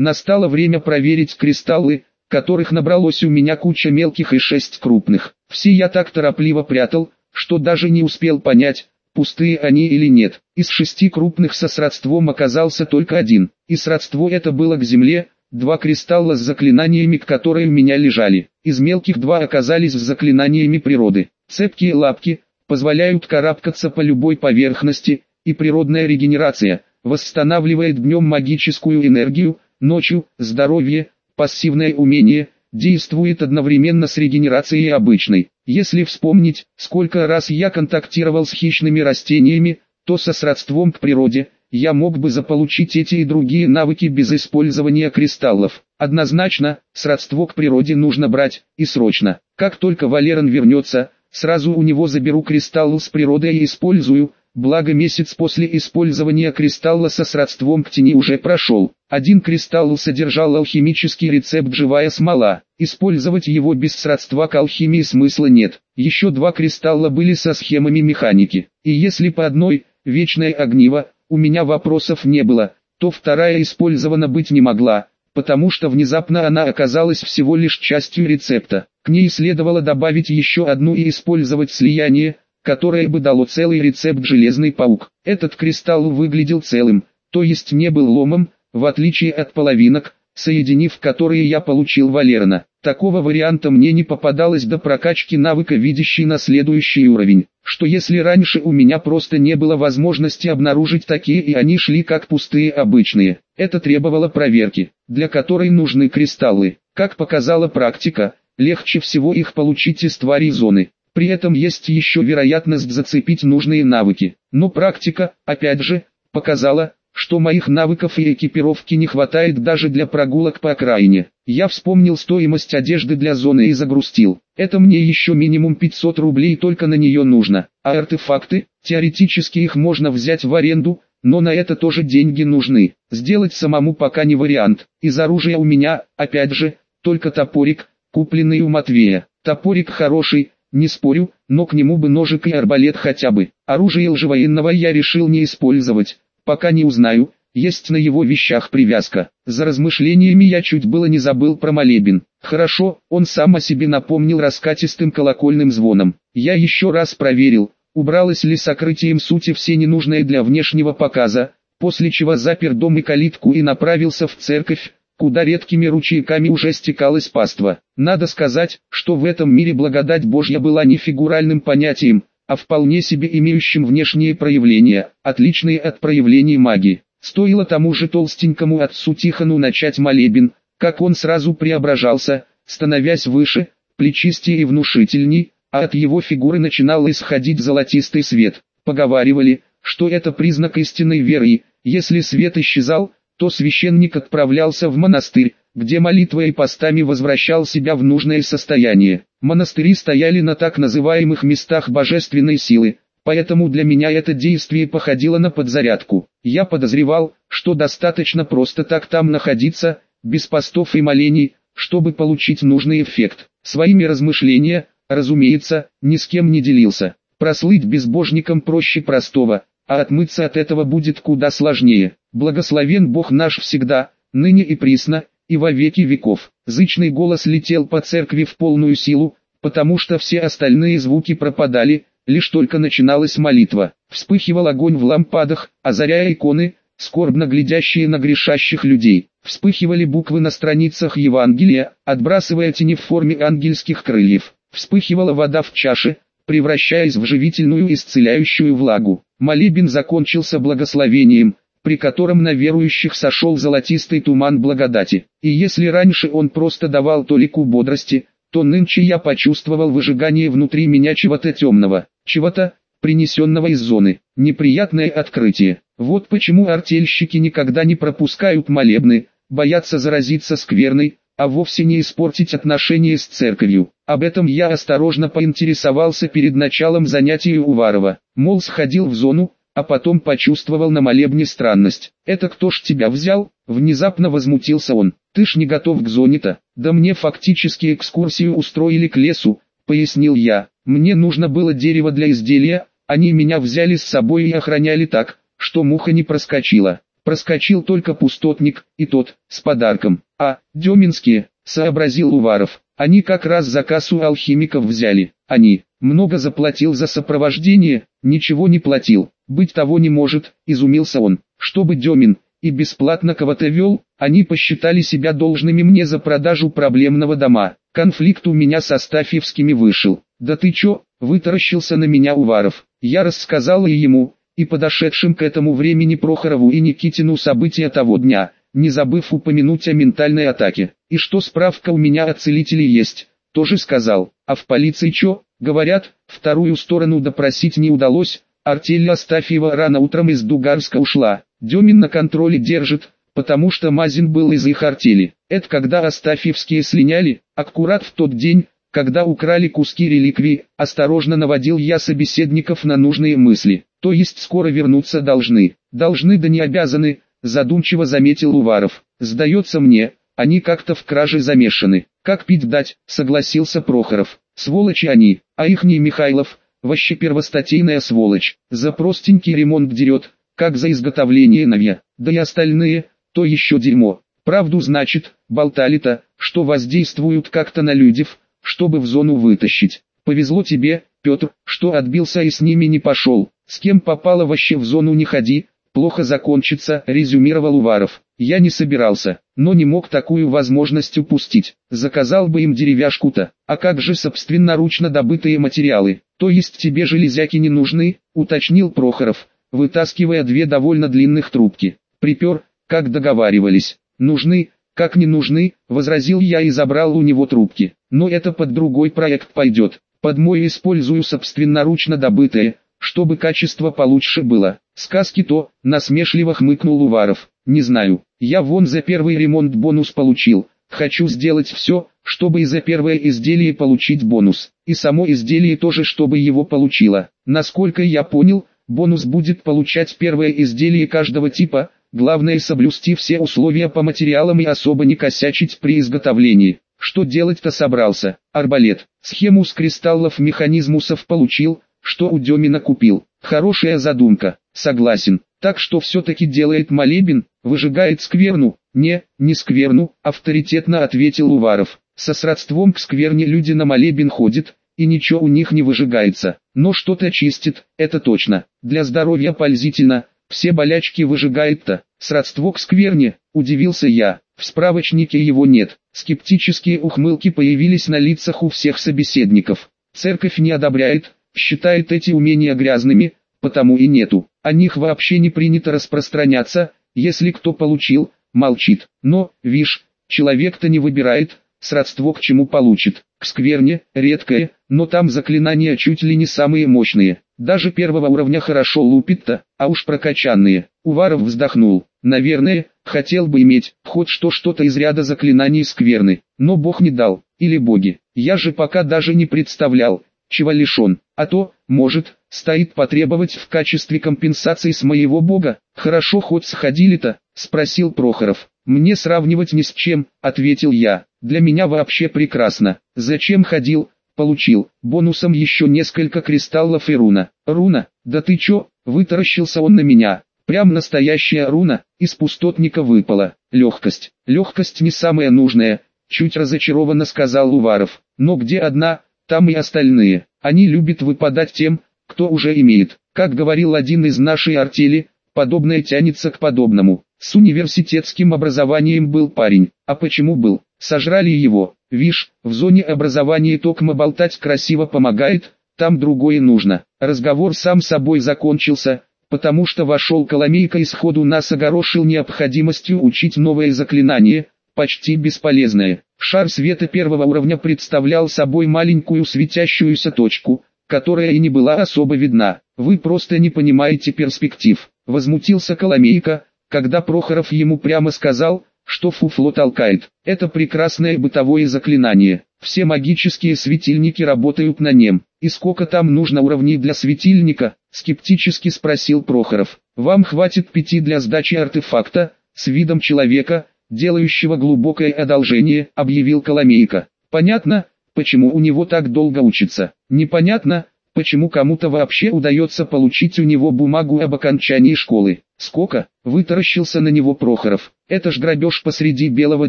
Настало время проверить кристаллы, которых набралось у меня куча мелких и шесть крупных. Все я так торопливо прятал, что даже не успел понять, пустые они или нет. Из шести крупных со сродством оказался только один, и сродство это было к земле, два кристалла с заклинаниями, которые у меня лежали. Из мелких два оказались с заклинаниями природы. Цепкие лапки позволяют карабкаться по любой поверхности, и природная регенерация восстанавливает днем магическую энергию, ночью – здоровье, пассивное умение, действует одновременно с регенерацией обычной. Если вспомнить, сколько раз я контактировал с хищными растениями, то со сродством к природе, я мог бы заполучить эти и другие навыки без использования кристаллов. Однозначно, сродство к природе нужно брать, и срочно. Как только Валерон вернется, сразу у него заберу кристалл с природой и использую, Благо месяц после использования кристалла со сродством к тени уже прошел. Один кристалл содержал алхимический рецепт «Живая смола». Использовать его без сродства к алхимии смысла нет. Еще два кристалла были со схемами механики. И если по одной, вечное огниво, у меня вопросов не было, то вторая использована быть не могла, потому что внезапно она оказалась всего лишь частью рецепта. К ней следовало добавить еще одну и использовать слияние, которое бы дало целый рецепт «Железный паук». Этот кристалл выглядел целым, то есть не был ломом, в отличие от половинок, соединив которые я получил Валерна. Такого варианта мне не попадалось до прокачки навыка видящий на следующий уровень, что если раньше у меня просто не было возможности обнаружить такие и они шли как пустые обычные, это требовало проверки, для которой нужны кристаллы. Как показала практика, легче всего их получить из тварей зоны. При этом есть еще вероятность зацепить нужные навыки. Но практика, опять же, показала, что моих навыков и экипировки не хватает даже для прогулок по окраине. Я вспомнил стоимость одежды для зоны и загрустил. Это мне еще минимум 500 рублей только на нее нужно. А артефакты, теоретически их можно взять в аренду, но на это тоже деньги нужны. Сделать самому пока не вариант. Из оружия у меня, опять же, только топорик, купленный у Матвея. Топорик хороший, не спорю, но к нему бы ножик и арбалет хотя бы. Оружие лжевоенного я решил не использовать, пока не узнаю, есть на его вещах привязка. За размышлениями я чуть было не забыл про молебен. Хорошо, он сам о себе напомнил раскатистым колокольным звоном. Я еще раз проверил, убралось ли сокрытием сути все ненужное для внешнего показа, после чего запер дом и калитку и направился в церковь, куда редкими ручейками уже стекалось паства. Надо сказать, что в этом мире благодать Божья была не фигуральным понятием, а вполне себе имеющим внешние проявления, отличные от проявлений магии. Стоило тому же толстенькому отцу Тихону начать молебен, как он сразу преображался, становясь выше, плечистее и внушительней, а от его фигуры начинал исходить золотистый свет. Поговаривали, что это признак истинной веры, если свет исчезал, то священник отправлялся в монастырь, где молитвой и постами возвращал себя в нужное состояние. Монастыри стояли на так называемых местах божественной силы, поэтому для меня это действие походило на подзарядку. Я подозревал, что достаточно просто так там находиться, без постов и молений, чтобы получить нужный эффект. Своими размышления, разумеется, ни с кем не делился. Прослыть безбожником проще простого, а отмыться от этого будет куда сложнее. Благословен Бог наш всегда, ныне и присно, и во веки веков. Зычный голос летел по церкви в полную силу, потому что все остальные звуки пропадали, лишь только начиналась молитва. Вспыхивал огонь в лампадах, озаряя иконы, скорбно глядящие на грешащих людей. Вспыхивали буквы на страницах Евангелия, отбрасывая тени в форме ангельских крыльев. Вспыхивала вода в чаше, превращаясь в живительную исцеляющую влагу. Молебен закончился благословением, при котором на верующих сошел золотистый туман благодати. И если раньше он просто давал толику бодрости, то нынче я почувствовал выжигание внутри меня чего-то темного, чего-то, принесенного из зоны. Неприятное открытие. Вот почему артельщики никогда не пропускают молебны, боятся заразиться скверной, а вовсе не испортить отношения с церковью. Об этом я осторожно поинтересовался перед началом занятий у Варова. Мол сходил в зону, а потом почувствовал на молебне странность. «Это кто ж тебя взял?» Внезапно возмутился он. «Ты ж не готов к зоне-то». «Да мне фактически экскурсию устроили к лесу», пояснил я. «Мне нужно было дерево для изделия, они меня взяли с собой и охраняли так, что муха не проскочила. Проскочил только пустотник, и тот, с подарком. А, Деминские, сообразил Уваров. Они как раз заказ у алхимиков взяли. Они, много заплатил за сопровождение, ничего не платил. Быть того не может, изумился он. Чтобы Демин, и бесплатно кого-то вел, они посчитали себя должными мне за продажу проблемного дома. Конфликт у меня со Стафьевскими вышел. Да ты чё, вытаращился на меня Уваров. Я рассказал и ему, и подошедшим к этому времени Прохорову и Никитину события того дня, не забыв упомянуть о ментальной атаке. И что справка у меня о целителе есть, тоже сказал. А в полиции чё, говорят, вторую сторону допросить не удалось, артель Астафьева рано утром из Дугарска ушла. Демин на контроле держит, потому что Мазин был из их артели. Это когда Астафьевские слиняли, аккурат в тот день, когда украли куски реликвий, осторожно наводил я собеседников на нужные мысли. То есть скоро вернуться должны. Должны да не обязаны, задумчиво заметил Уваров. Сдается мне, они как-то в краже замешаны. Как пить дать, согласился Прохоров. Сволочи они, а их не Михайлов, вообще первостатейная сволочь. За простенький ремонт дерет, как за изготовление навья, да и остальные, то еще дерьмо. Правду значит, болтали-то, что воздействуют как-то на людей, чтобы в зону вытащить. Повезло тебе, Петр, что отбился и с ними не пошел. С кем попало вообще в зону не ходи, плохо закончится, резюмировал Уваров. Я не собирался, но не мог такую возможность упустить. Заказал бы им деревяшку-то, а как же собственноручно добытые материалы? То есть тебе железяки не нужны, уточнил Прохоров вытаскивая две довольно длинных трубки. Припер, как договаривались. Нужны, как не нужны, возразил я и забрал у него трубки. Но это под другой проект пойдет. Под мой использую собственноручно добытое, чтобы качество получше было. Сказки то, насмешливо хмыкнул Уваров. Не знаю, я вон за первый ремонт бонус получил. Хочу сделать все, чтобы и за первое изделие получить бонус. И само изделие тоже, чтобы его получило. Насколько я понял, Бонус будет получать первое изделие каждого типа, главное соблюсти все условия по материалам и особо не косячить при изготовлении. Что делать-то собрался? Арбалет. Схему с кристаллов механизмусов получил, что у Демина купил. Хорошая задумка, согласен. Так что все-таки делает молебен, выжигает скверну. Не, не скверну, авторитетно ответил Уваров. Со сродством к скверне люди на молебен ходят, и ничего у них не выжигается, но что-то чистит, это точно. Для здоровья пользительно, все болячки выжигает-то. Сродство к скверне, удивился я, в справочнике его нет. Скептические ухмылки появились на лицах у всех собеседников. Церковь не одобряет, считает эти умения грязными, потому и нету. О них вообще не принято распространяться, если кто получил, молчит. Но, вишь, человек-то не выбирает, сродство к чему получит. К скверне, редкое, но там заклинания чуть ли не самые мощные. Даже первого уровня хорошо лупит-то, а уж прокачанные. Уваров вздохнул. Наверное, хотел бы иметь, хоть что что-то из ряда заклинаний скверны, но бог не дал, или боги. Я же пока даже не представлял, чего лишен. А то, может, стоит потребовать в качестве компенсации с моего бога. Хорошо хоть сходили-то, спросил Прохоров. Мне сравнивать ни с чем, ответил я. Для меня вообще прекрасно. Зачем ходил? Получил. Бонусом еще несколько кристаллов и руна. Руна? Да ты чё? Вытаращился он на меня. Прям настоящая руна, из пустотника выпала. Легкость. Легкость не самая нужная, чуть разочарованно сказал Уваров. Но где одна, там и остальные. Они любят выпадать тем, кто уже имеет. Как говорил один из нашей артели, подобное тянется к подобному. С университетским образованием был парень. А почему был? Сожрали его. Вишь, в зоне образования токмо болтать красиво помогает, там другое нужно. Разговор сам собой закончился, потому что вошел Коломейка и сходу нас огорошил необходимостью учить новое заклинание, почти бесполезное. Шар света первого уровня представлял собой маленькую светящуюся точку, которая и не была особо видна. Вы просто не понимаете перспектив. Возмутился Коломейка, когда Прохоров ему прямо сказал, что фуфло толкает. Это прекрасное бытовое заклинание. Все магические светильники работают на нем. И сколько там нужно уровней для светильника? Скептически спросил Прохоров. Вам хватит пяти для сдачи артефакта, с видом человека, делающего глубокое одолжение, объявил Коломейка. Понятно, почему у него так долго учится. Непонятно, почему кому-то вообще удается получить у него бумагу об окончании школы. Сколько? Вытаращился на него Прохоров. Это ж грабеж посреди белого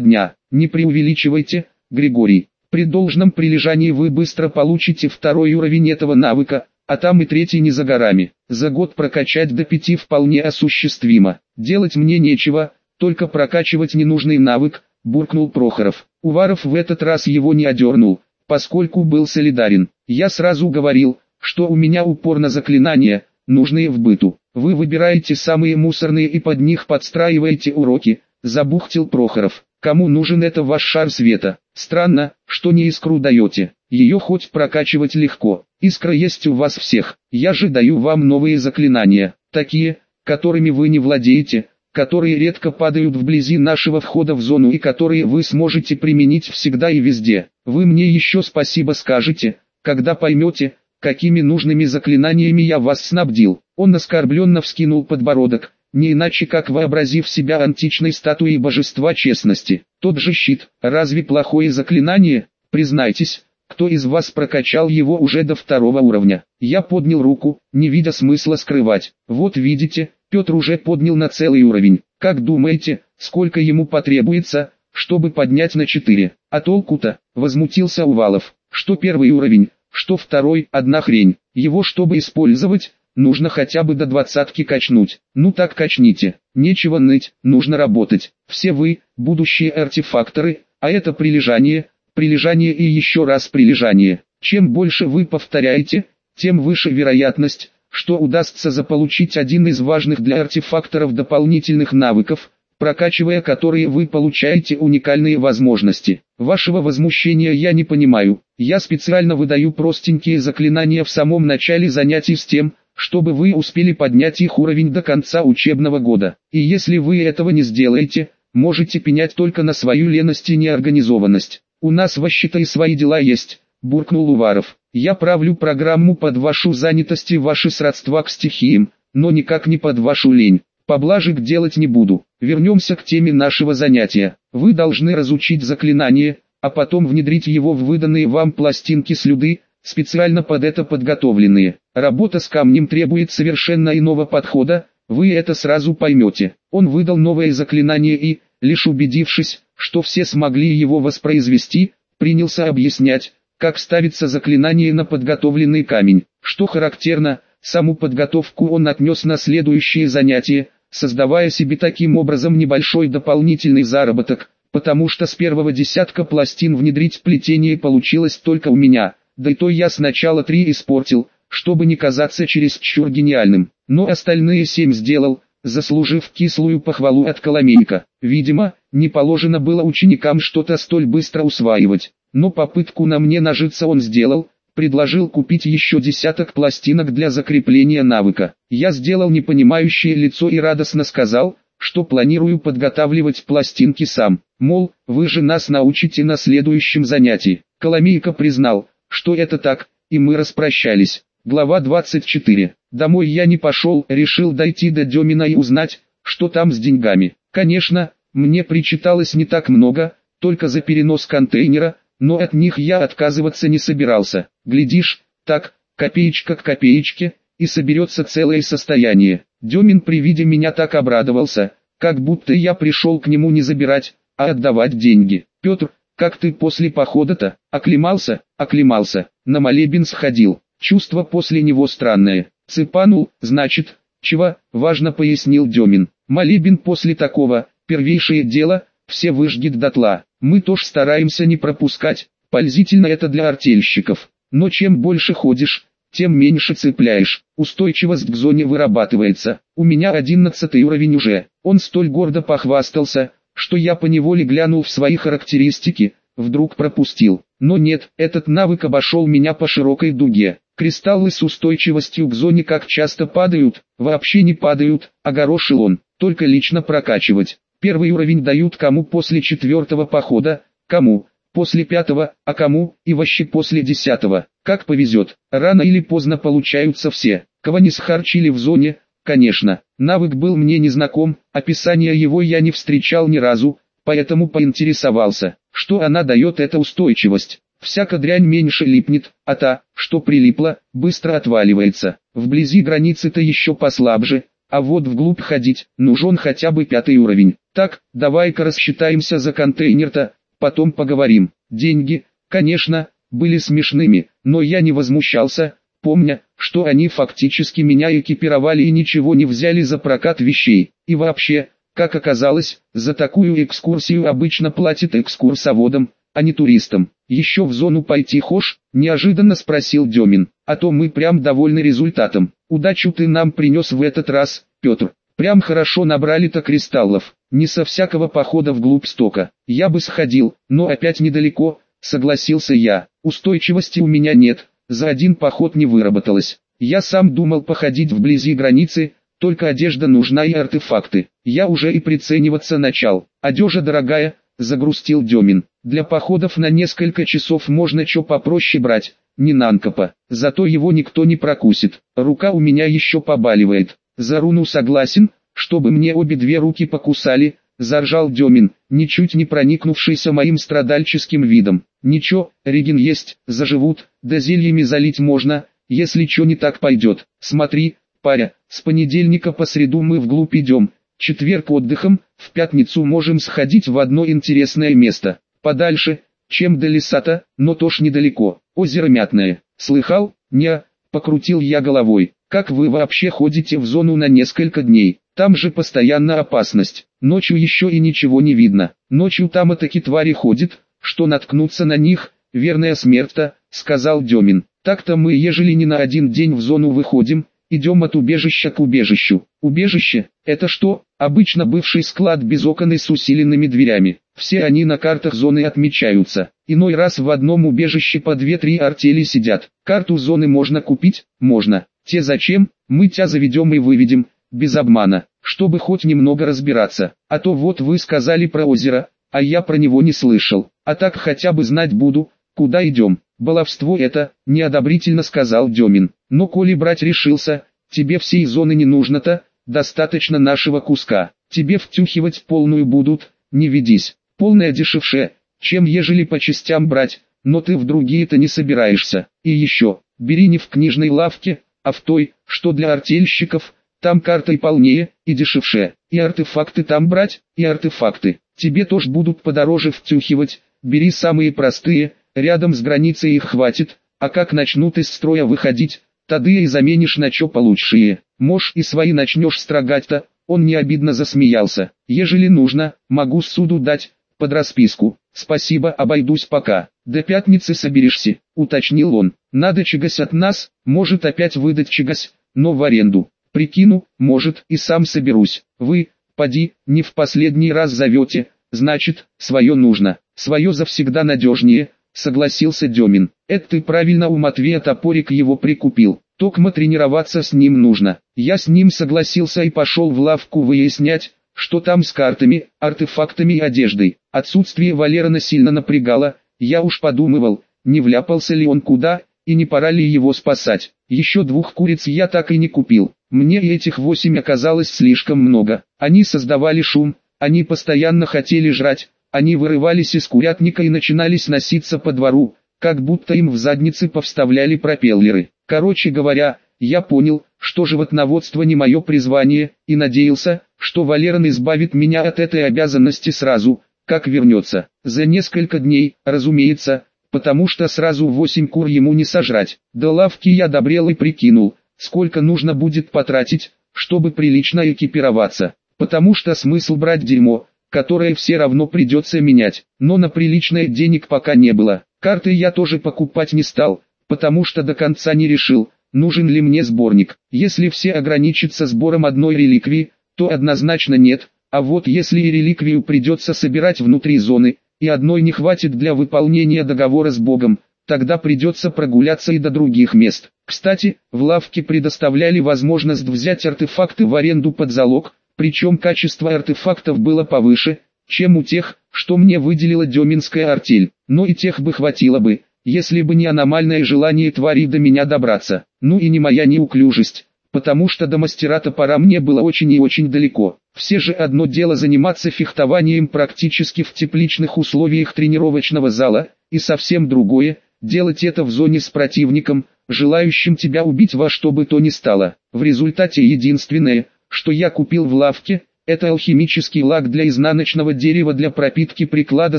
дня. Не преувеличивайте, Григорий. При должном прилежании вы быстро получите второй уровень этого навыка, а там и третий не за горами. За год прокачать до пяти вполне осуществимо. Делать мне нечего, только прокачивать ненужный навык, буркнул Прохоров. Уваров в этот раз его не одернул, поскольку был солидарен. Я сразу говорил, что у меня упор на заклинания, нужные в быту. Вы выбираете самые мусорные и под них подстраиваете уроки, забухтил Прохоров. Кому нужен это ваш шар света? Странно, что не искру даете. Ее хоть прокачивать легко. Искра есть у вас всех. Я же даю вам новые заклинания, такие, которыми вы не владеете, которые редко падают вблизи нашего входа в зону и которые вы сможете применить всегда и везде. Вы мне еще спасибо скажете, когда поймете, какими нужными заклинаниями я вас снабдил. Он оскорбленно вскинул подбородок, не иначе как вообразив себя античной статуей божества честности. Тот же щит, разве плохое заклинание? Признайтесь, кто из вас прокачал его уже до второго уровня? Я поднял руку, не видя смысла скрывать. Вот видите, Петр уже поднял на целый уровень. Как думаете, сколько ему потребуется, чтобы поднять на 4? А толку-то, возмутился Увалов, что первый уровень, что второй, одна хрень. Его чтобы использовать, нужно хотя бы до двадцатки качнуть. Ну так качните, нечего ныть, нужно работать. Все вы, будущие артефакторы, а это прилежание, прилежание и еще раз прилежание. Чем больше вы повторяете, тем выше вероятность, что удастся заполучить один из важных для артефакторов дополнительных навыков, прокачивая которые вы получаете уникальные возможности. Вашего возмущения я не понимаю. Я специально выдаю простенькие заклинания в самом начале занятий с тем, чтобы вы успели поднять их уровень до конца учебного года. И если вы этого не сделаете, можете пенять только на свою леность и неорганизованность. У нас вообще-то и свои дела есть, буркнул Уваров. Я правлю программу под вашу занятость и ваши сродства к стихиям, но никак не под вашу лень. Поблажек делать не буду. Вернемся к теме нашего занятия. Вы должны разучить заклинание, а потом внедрить его в выданные вам пластинки слюды, специально под это подготовленные. Работа с камнем требует совершенно иного подхода, вы это сразу поймете. Он выдал новое заклинание и, лишь убедившись, что все смогли его воспроизвести, принялся объяснять, как ставится заклинание на подготовленный камень. Что характерно, саму подготовку он отнес на следующее занятие, создавая себе таким образом небольшой дополнительный заработок, потому что с первого десятка пластин внедрить плетение получилось только у меня, да и то я сначала три испортил, чтобы не казаться чересчур гениальным, но остальные семь сделал, заслужив кислую похвалу от Коломейка. Видимо, не положено было ученикам что-то столь быстро усваивать, но попытку на мне нажиться он сделал, предложил купить еще десяток пластинок для закрепления навыка. Я сделал непонимающее лицо и радостно сказал, что планирую подготавливать пластинки сам. Мол, вы же нас научите на следующем занятии. Коломейка признал, что это так, и мы распрощались. Глава 24. Домой я не пошел, решил дойти до Демина и узнать, что там с деньгами. Конечно, мне причиталось не так много, только за перенос контейнера, но от них я отказываться не собирался. Глядишь, так, копеечка к копеечке, и соберется целое состояние. Демин при виде меня так обрадовался, как будто я пришел к нему не забирать, а отдавать деньги. Петр, как ты после похода-то? Оклемался? Оклемался. На молебен сходил. Чувство после него странное. Цепанул, значит, чего, важно пояснил Демин. Молебен после такого, первейшее дело, все выжгет дотла. Мы тоже стараемся не пропускать, пользительно это для артельщиков. Но чем больше ходишь, тем меньше цепляешь. Устойчивость к зоне вырабатывается. У меня одиннадцатый уровень уже. Он столь гордо похвастался, что я поневоле глянул в свои характеристики, вдруг пропустил. Но нет, этот навык обошел меня по широкой дуге. Кристаллы с устойчивостью к зоне как часто падают, вообще не падают, огорошил он, только лично прокачивать. Первый уровень дают кому после четвертого похода, кому после пятого, а кому и вообще после десятого. Как повезет, рано или поздно получаются все. Кого не схарчили в зоне, конечно. Навык был мне незнаком, описания его я не встречал ни разу, поэтому поинтересовался, что она дает эта устойчивость. всяка дрянь меньше липнет, а та, что прилипла, быстро отваливается. Вблизи границы-то еще послабже, а вот вглубь ходить, нужен хотя бы пятый уровень. Так, давай-ка рассчитаемся за контейнер-то, потом поговорим. Деньги, конечно, были смешными, но я не возмущался, помня, что они фактически меня экипировали и ничего не взяли за прокат вещей. И вообще, как оказалось, за такую экскурсию обычно платят экскурсоводам, а не туристам. Еще в зону пойти хошь? Неожиданно спросил Демин. А то мы прям довольны результатом. Удачу ты нам принес в этот раз, Петр. Прям хорошо набрали-то кристаллов. Не со всякого похода вглубь стока. Я бы сходил, но опять недалеко, согласился я. Устойчивости у меня нет, за один поход не выработалось. Я сам думал походить вблизи границы, только одежда нужна и артефакты. Я уже и прицениваться начал. Одежа дорогая, загрустил Демин. Для походов на несколько часов можно что попроще брать, не нанкопа. Зато его никто не прокусит. Рука у меня еще побаливает. За руну согласен, чтобы мне обе две руки покусали, заржал Демин, ничуть не проникнувшийся моим страдальческим видом. Ничего, Реген есть, заживут, да зельями залить можно, если что не так пойдет. Смотри, паря, с понедельника по среду мы вглубь идем, четверг отдыхом, в пятницу можем сходить в одно интересное место, подальше, чем до леса-то, но тоже недалеко, озеро Мятное. Слыхал? Не, покрутил я головой. Как вы вообще ходите в зону на несколько дней? Там же постоянно опасность. Ночью еще и ничего не видно. Ночью там и таки твари ходят, что наткнуться на них, верная смерть-то, сказал Демин. Так-то мы ежели не на один день в зону выходим, идем от убежища к убежищу. Убежище, это что? Обычно бывший склад без окон и с усиленными дверями. Все они на картах зоны отмечаются. Иной раз в одном убежище по 2-3 артели сидят. Карту зоны можно купить? Можно. Те зачем? Мы тебя заведем и выведем, без обмана, чтобы хоть немного разбираться. А то вот вы сказали про озеро, а я про него не слышал. А так хотя бы знать буду, куда идем. Баловство это, неодобрительно сказал Демин. Но коли брать решился, тебе всей зоны не нужно-то, достаточно нашего куска. Тебе втюхивать полную будут, не ведись. Полная дешевше, чем ежели по частям брать, но ты в другие-то не собираешься. И еще, бери не в книжной лавке, а в той, что для артельщиков, там картой полнее и дешевше, и артефакты там брать, и артефакты. Тебе тоже будут подороже втюхивать, бери самые простые, рядом с границей их хватит, а как начнут из строя выходить, тады и заменишь на чё получшие. Можь и свои начнешь строгать-то, он не обидно засмеялся. Ежели нужно, могу суду дать, под расписку. Спасибо, обойдусь пока. До пятницы соберешься, уточнил он. Надо чегось от нас, может опять выдать чегось, но в аренду. Прикину, может и сам соберусь. Вы, поди, не в последний раз зовете, значит, свое нужно. Свое завсегда надежнее, согласился Демин. Это ты правильно у Матвея топорик его прикупил. Токмо тренироваться с ним нужно. Я с ним согласился и пошел в лавку выяснять, что там с картами, артефактами и одеждой. Отсутствие Валерона сильно напрягало, я уж подумывал, не вляпался ли он куда, и не пора ли его спасать. Еще двух куриц я так и не купил. Мне этих восемь оказалось слишком много. Они создавали шум, они постоянно хотели жрать, они вырывались из курятника и начинались носиться по двору, как будто им в задницы повставляли пропеллеры. Короче говоря, я понял, что животноводство не мое призвание, и надеялся, что Валерон избавит меня от этой обязанности сразу, как вернется. За несколько дней, разумеется, потому что сразу восемь кур ему не сожрать. До лавки я добрел и прикинул, сколько нужно будет потратить, чтобы прилично экипироваться. Потому что смысл брать дерьмо, которое все равно придется менять, но на приличное денег пока не было. Карты я тоже покупать не стал, потому что до конца не решил, нужен ли мне сборник. Если все ограничатся сбором одной реликвии, то однозначно нет, а вот если и реликвию придется собирать внутри зоны, и одной не хватит для выполнения договора с Богом, тогда придется прогуляться и до других мест. Кстати, в лавке предоставляли возможность взять артефакты в аренду под залог, причем качество артефактов было повыше, чем у тех, что мне выделила Деминская артель, но и тех бы хватило бы, если бы не аномальное желание твари до меня добраться, ну и не моя неуклюжесть, потому что до мастера топора мне было очень и очень далеко. Все же одно дело заниматься фехтованием практически в тепличных условиях тренировочного зала, и совсем другое – делать это в зоне с противником, желающим тебя убить во что бы то ни стало. В результате единственное, что я купил в лавке, это алхимический лак для изнаночного дерева для пропитки приклада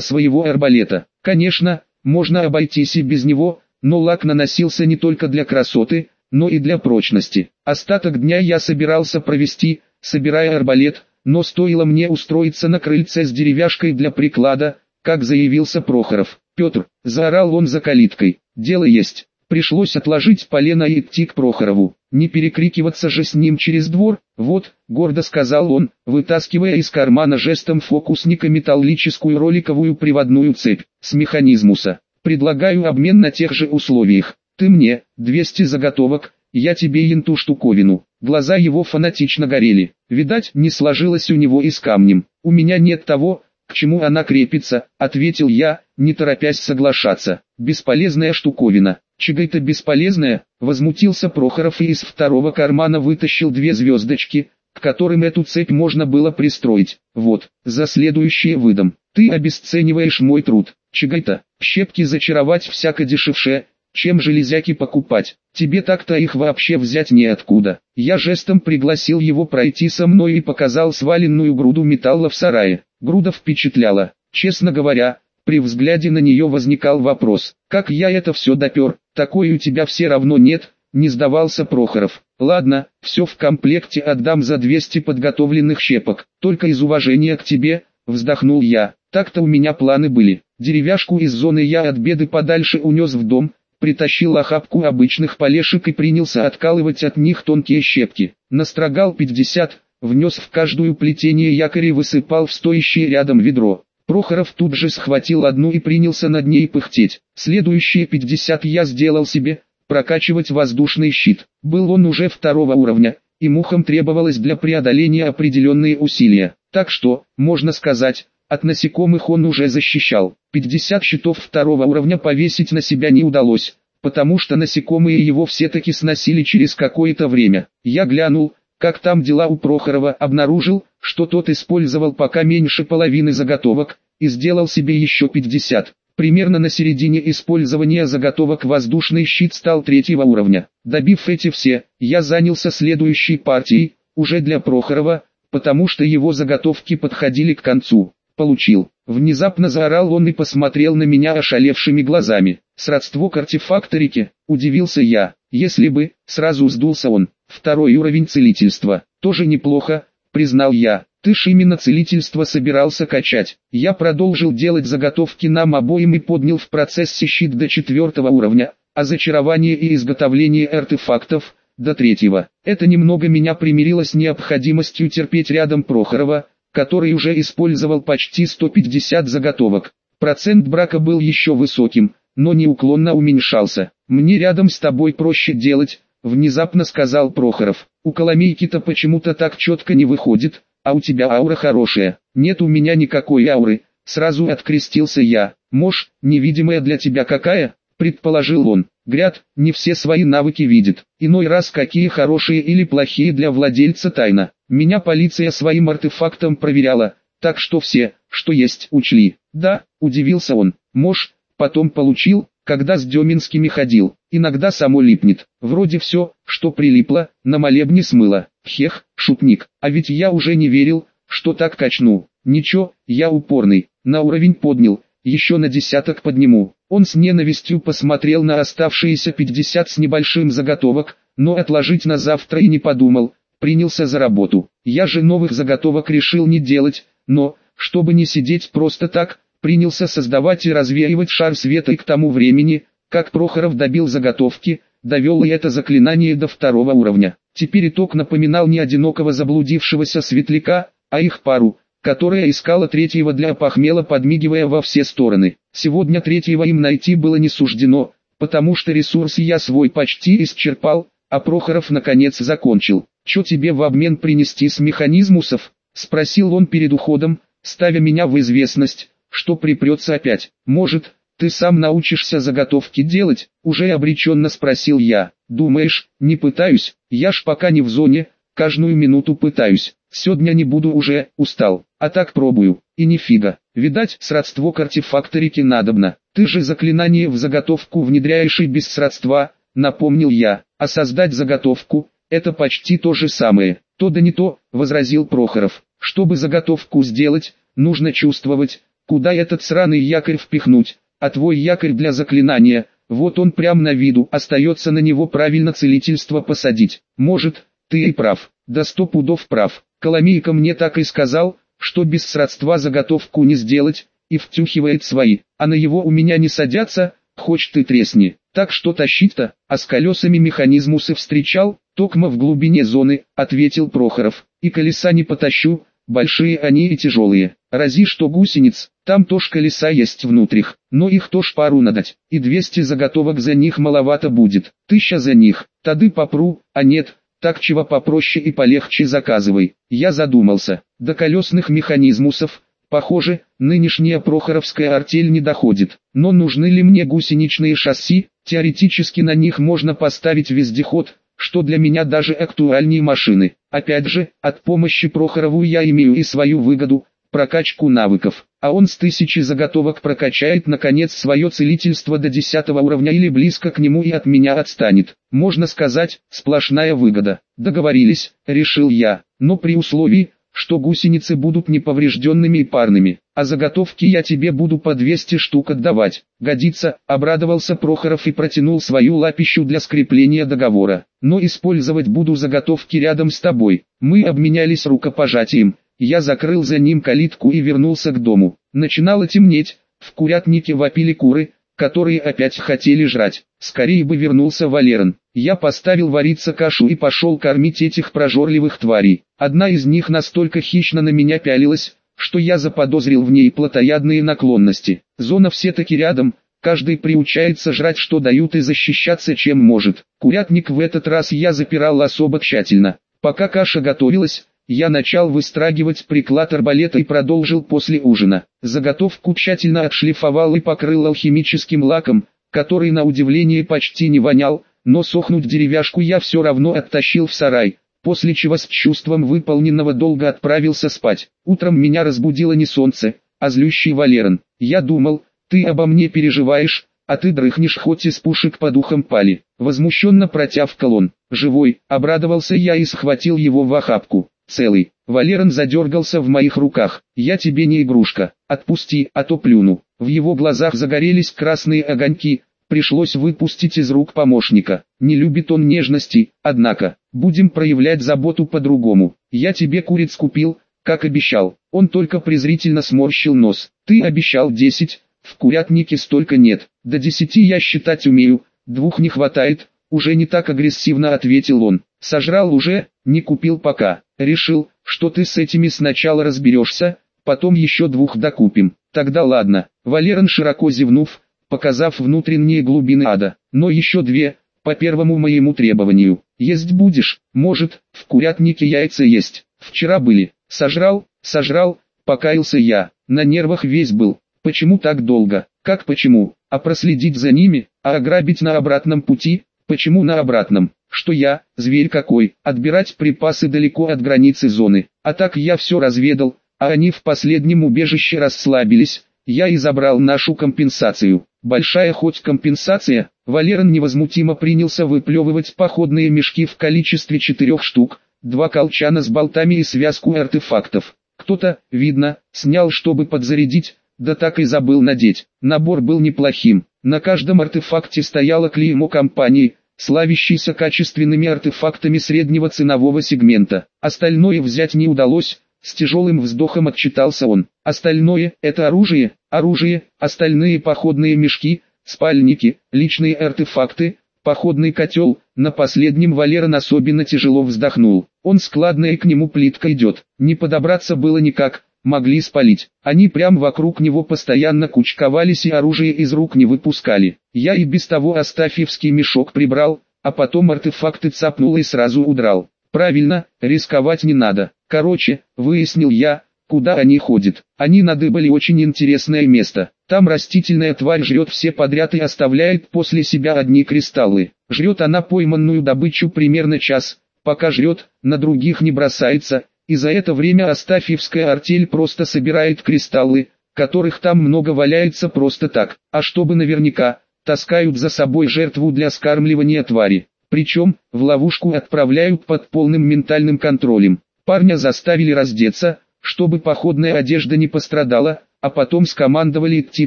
своего арбалета. Конечно, можно обойтись и без него, но лак наносился не только для красоты, но и для прочности. Остаток дня я собирался провести, собирая арбалет, но стоило мне устроиться на крыльце с деревяшкой для приклада, как заявился Прохоров. «Петр», — заорал он за калиткой, — «дело есть». Пришлось отложить полено и идти к Прохорову. Не перекрикиваться же с ним через двор, вот, гордо сказал он, вытаскивая из кармана жестом фокусника металлическую роликовую приводную цепь, с механизмуса. Предлагаю обмен на тех же условиях. Ты мне, 200 заготовок, я тебе янту штуковину. Глаза его фанатично горели. Видать, не сложилось у него и с камнем. У меня нет того, к чему она крепится, ответил я, не торопясь соглашаться. Бесполезная штуковина. Чего-то бесполезная, возмутился Прохоров и из второго кармана вытащил две звездочки, к которым эту цепь можно было пристроить. Вот, за следующее выдам. Ты обесцениваешь мой труд. Чего-то, щепки зачаровать всяко дешевше, чем железяки покупать. Тебе так-то их вообще взять неоткуда. Я жестом пригласил его пройти со мной и показал сваленную груду металла в сарае. Груда впечатляла. Честно говоря, при взгляде на нее возникал вопрос, как я это все допер, такой у тебя все равно нет, не сдавался Прохоров. Ладно, все в комплекте отдам за 200 подготовленных щепок, только из уважения к тебе, вздохнул я. Так-то у меня планы были. Деревяшку из зоны я от беды подальше унес в дом, притащил охапку обычных полешек и принялся откалывать от них тонкие щепки. Настрогал 50, внес в каждую плетение якорь и высыпал в стоящее рядом ведро. Прохоров тут же схватил одну и принялся над ней пыхтеть. Следующие 50 я сделал себе, прокачивать воздушный щит. Был он уже второго уровня, и мухам требовалось для преодоления определенные усилия. Так что, можно сказать, от насекомых он уже защищал. 50 щитов второго уровня повесить на себя не удалось, потому что насекомые его все-таки сносили через какое-то время. Я глянул, как там дела у Прохорова, обнаружил, что тот использовал пока меньше половины заготовок, и сделал себе еще 50. Примерно на середине использования заготовок воздушный щит стал третьего уровня. Добив эти все, я занялся следующей партией, уже для Прохорова, потому что его заготовки подходили к концу получил. Внезапно заорал он и посмотрел на меня ошалевшими глазами. Сродство к артефакторике, удивился я. Если бы, сразу сдулся он. Второй уровень целительства. Тоже неплохо, признал я. Ты ж именно целительство собирался качать. Я продолжил делать заготовки нам обоим и поднял в процессе щит до четвертого уровня, а зачарование и изготовление артефактов – до третьего. Это немного меня примирило с необходимостью терпеть рядом Прохорова, который уже использовал почти 150 заготовок. Процент брака был еще высоким, но неуклонно уменьшался. «Мне рядом с тобой проще делать», — внезапно сказал Прохоров. «У Коломейки-то почему-то так четко не выходит, а у тебя аура хорошая». «Нет у меня никакой ауры», — сразу открестился я. «Мож, невидимая для тебя какая?» — предположил он. Гряд, не все свои навыки видит. Иной раз какие хорошие или плохие для владельца тайна. Меня полиция своим артефактом проверяла, так что все, что есть, учли. Да, удивился он. Мож, потом получил, когда с Деминскими ходил. Иногда само липнет. Вроде все, что прилипло, на молебне смыло. Хех, шутник. А ведь я уже не верил, что так качну. Ничего, я упорный. На уровень поднял. Еще на десяток подниму. Он с ненавистью посмотрел на оставшиеся 50 с небольшим заготовок, но отложить на завтра и не подумал принялся за работу. Я же новых заготовок решил не делать, но, чтобы не сидеть просто так, принялся создавать и развеивать шар света и к тому времени, как Прохоров добил заготовки, довел и это заклинание до второго уровня. Теперь итог напоминал не одинокого заблудившегося светляка, а их пару, которая искала третьего для похмела подмигивая во все стороны. Сегодня третьего им найти было не суждено, потому что ресурс я свой почти исчерпал, а Прохоров наконец закончил. «Чё тебе в обмен принести с механизмусов?» — спросил он перед уходом, ставя меня в известность, что припрется опять. «Может, Ты сам научишься заготовки делать? Уже обреченно спросил я. Думаешь, не пытаюсь? Я ж пока не в зоне, каждую минуту пытаюсь. Сегодня не буду уже, устал. А так пробую. И нифига. Видать, сродство к артефакторике надобно. Ты же заклинание в заготовку внедряешь и без сродства, напомнил я. А создать заготовку, это почти то же самое. То да не то, возразил Прохоров. Чтобы заготовку сделать, нужно чувствовать, куда этот сраный якорь впихнуть. А твой якорь для заклинания, вот он прям на виду, остается на него правильно целительство посадить. Может, ты и прав, да сто пудов прав. Коломейка мне так и сказал, что без сродства заготовку не сделать, и втюхивает свои, а на его у меня не садятся, хоть ты тресни. Так что тащить-то, а с колесами механизмусы встречал, токмо в глубине зоны, ответил Прохоров, и колеса не потащу, большие они и тяжелые. Рази что гусениц, там тоже колеса есть внутрих, но их тоже пару надать, и 200 заготовок за них маловато будет, тысяча за них, тады попру, а нет, так чего попроще и полегче заказывай. Я задумался, до колесных механизмусов, похоже, нынешняя Прохоровская артель не доходит, но нужны ли мне гусеничные шасси, теоретически на них можно поставить вездеход, что для меня даже актуальнее машины. Опять же, от помощи Прохорову я имею и свою выгоду, прокачку навыков, а он с тысячи заготовок прокачает наконец свое целительство до десятого уровня или близко к нему и от меня отстанет. Можно сказать, сплошная выгода. Договорились, решил я, но при условии, что гусеницы будут неповрежденными и парными, а заготовки я тебе буду по 200 штук отдавать. Годится, обрадовался Прохоров и протянул свою лапищу для скрепления договора. Но использовать буду заготовки рядом с тобой. Мы обменялись рукопожатием. Я закрыл за ним калитку и вернулся к дому. Начинало темнеть, в курятнике вопили куры, которые опять хотели жрать. Скорее бы вернулся Валерон. Я поставил вариться кашу и пошел кормить этих прожорливых тварей. Одна из них настолько хищно на меня пялилась, что я заподозрил в ней плотоядные наклонности. Зона все-таки рядом, каждый приучается жрать что дают и защищаться чем может. Курятник в этот раз я запирал особо тщательно. Пока каша готовилась, я начал выстрагивать приклад арбалета и продолжил после ужина. Заготовку тщательно отшлифовал и покрыл алхимическим лаком, который на удивление почти не вонял, но сохнуть деревяшку я все равно оттащил в сарай, после чего с чувством выполненного долга отправился спать. Утром меня разбудило не солнце, а злющий Валерон. Я думал, ты обо мне переживаешь, а ты дрыхнешь хоть из пушек по духам пали. Возмущенно протявкал он. Живой, обрадовался я и схватил его в охапку целый. Валерон задергался в моих руках. «Я тебе не игрушка, отпусти, а то плюну». В его глазах загорелись красные огоньки, пришлось выпустить из рук помощника. Не любит он нежности, однако, будем проявлять заботу по-другому. Я тебе куриц купил, как обещал. Он только презрительно сморщил нос. Ты обещал десять, в курятнике столько нет. До десяти я считать умею, двух не хватает, уже не так агрессивно ответил он. Сожрал уже, не купил пока. Решил, что ты с этими сначала разберешься, потом еще двух докупим. Тогда ладно. Валерон широко зевнув, показав внутренние глубины ада. Но еще две, по первому моему требованию. Есть будешь, может, в курятнике яйца есть. Вчера были. Сожрал, сожрал, покаялся я. На нервах весь был. Почему так долго? Как почему? А проследить за ними? А ограбить на обратном пути? Почему на обратном? что я, зверь какой, отбирать припасы далеко от границы зоны. А так я все разведал, а они в последнем убежище расслабились, я и забрал нашу компенсацию. Большая хоть компенсация, Валерон невозмутимо принялся выплевывать походные мешки в количестве четырех штук, два колчана с болтами и связку артефактов. Кто-то, видно, снял чтобы подзарядить, да так и забыл надеть. Набор был неплохим, на каждом артефакте стояло клеймо компании – славящийся качественными артефактами среднего ценового сегмента. Остальное взять не удалось, с тяжелым вздохом отчитался он. Остальное – это оружие, оружие, остальные походные мешки, спальники, личные артефакты, походный котел. На последнем Валерон особенно тяжело вздохнул. Он складно и к нему плитка идет. Не подобраться было никак, могли спалить. Они прям вокруг него постоянно кучковались и оружие из рук не выпускали. Я и без того Астафьевский мешок прибрал, а потом артефакты цапнул и сразу удрал. Правильно, рисковать не надо. Короче, выяснил я, куда они ходят. Они надыбали очень интересное место. Там растительная тварь жрет все подряд и оставляет после себя одни кристаллы. Жрет она пойманную добычу примерно час, пока жрет, на других не бросается, и за это время Астафьевская артель просто собирает кристаллы, которых там много валяется просто так, а чтобы наверняка, таскают за собой жертву для скармливания твари. Причем, в ловушку отправляют под полным ментальным контролем. Парня заставили раздеться, чтобы походная одежда не пострадала, а потом скомандовали идти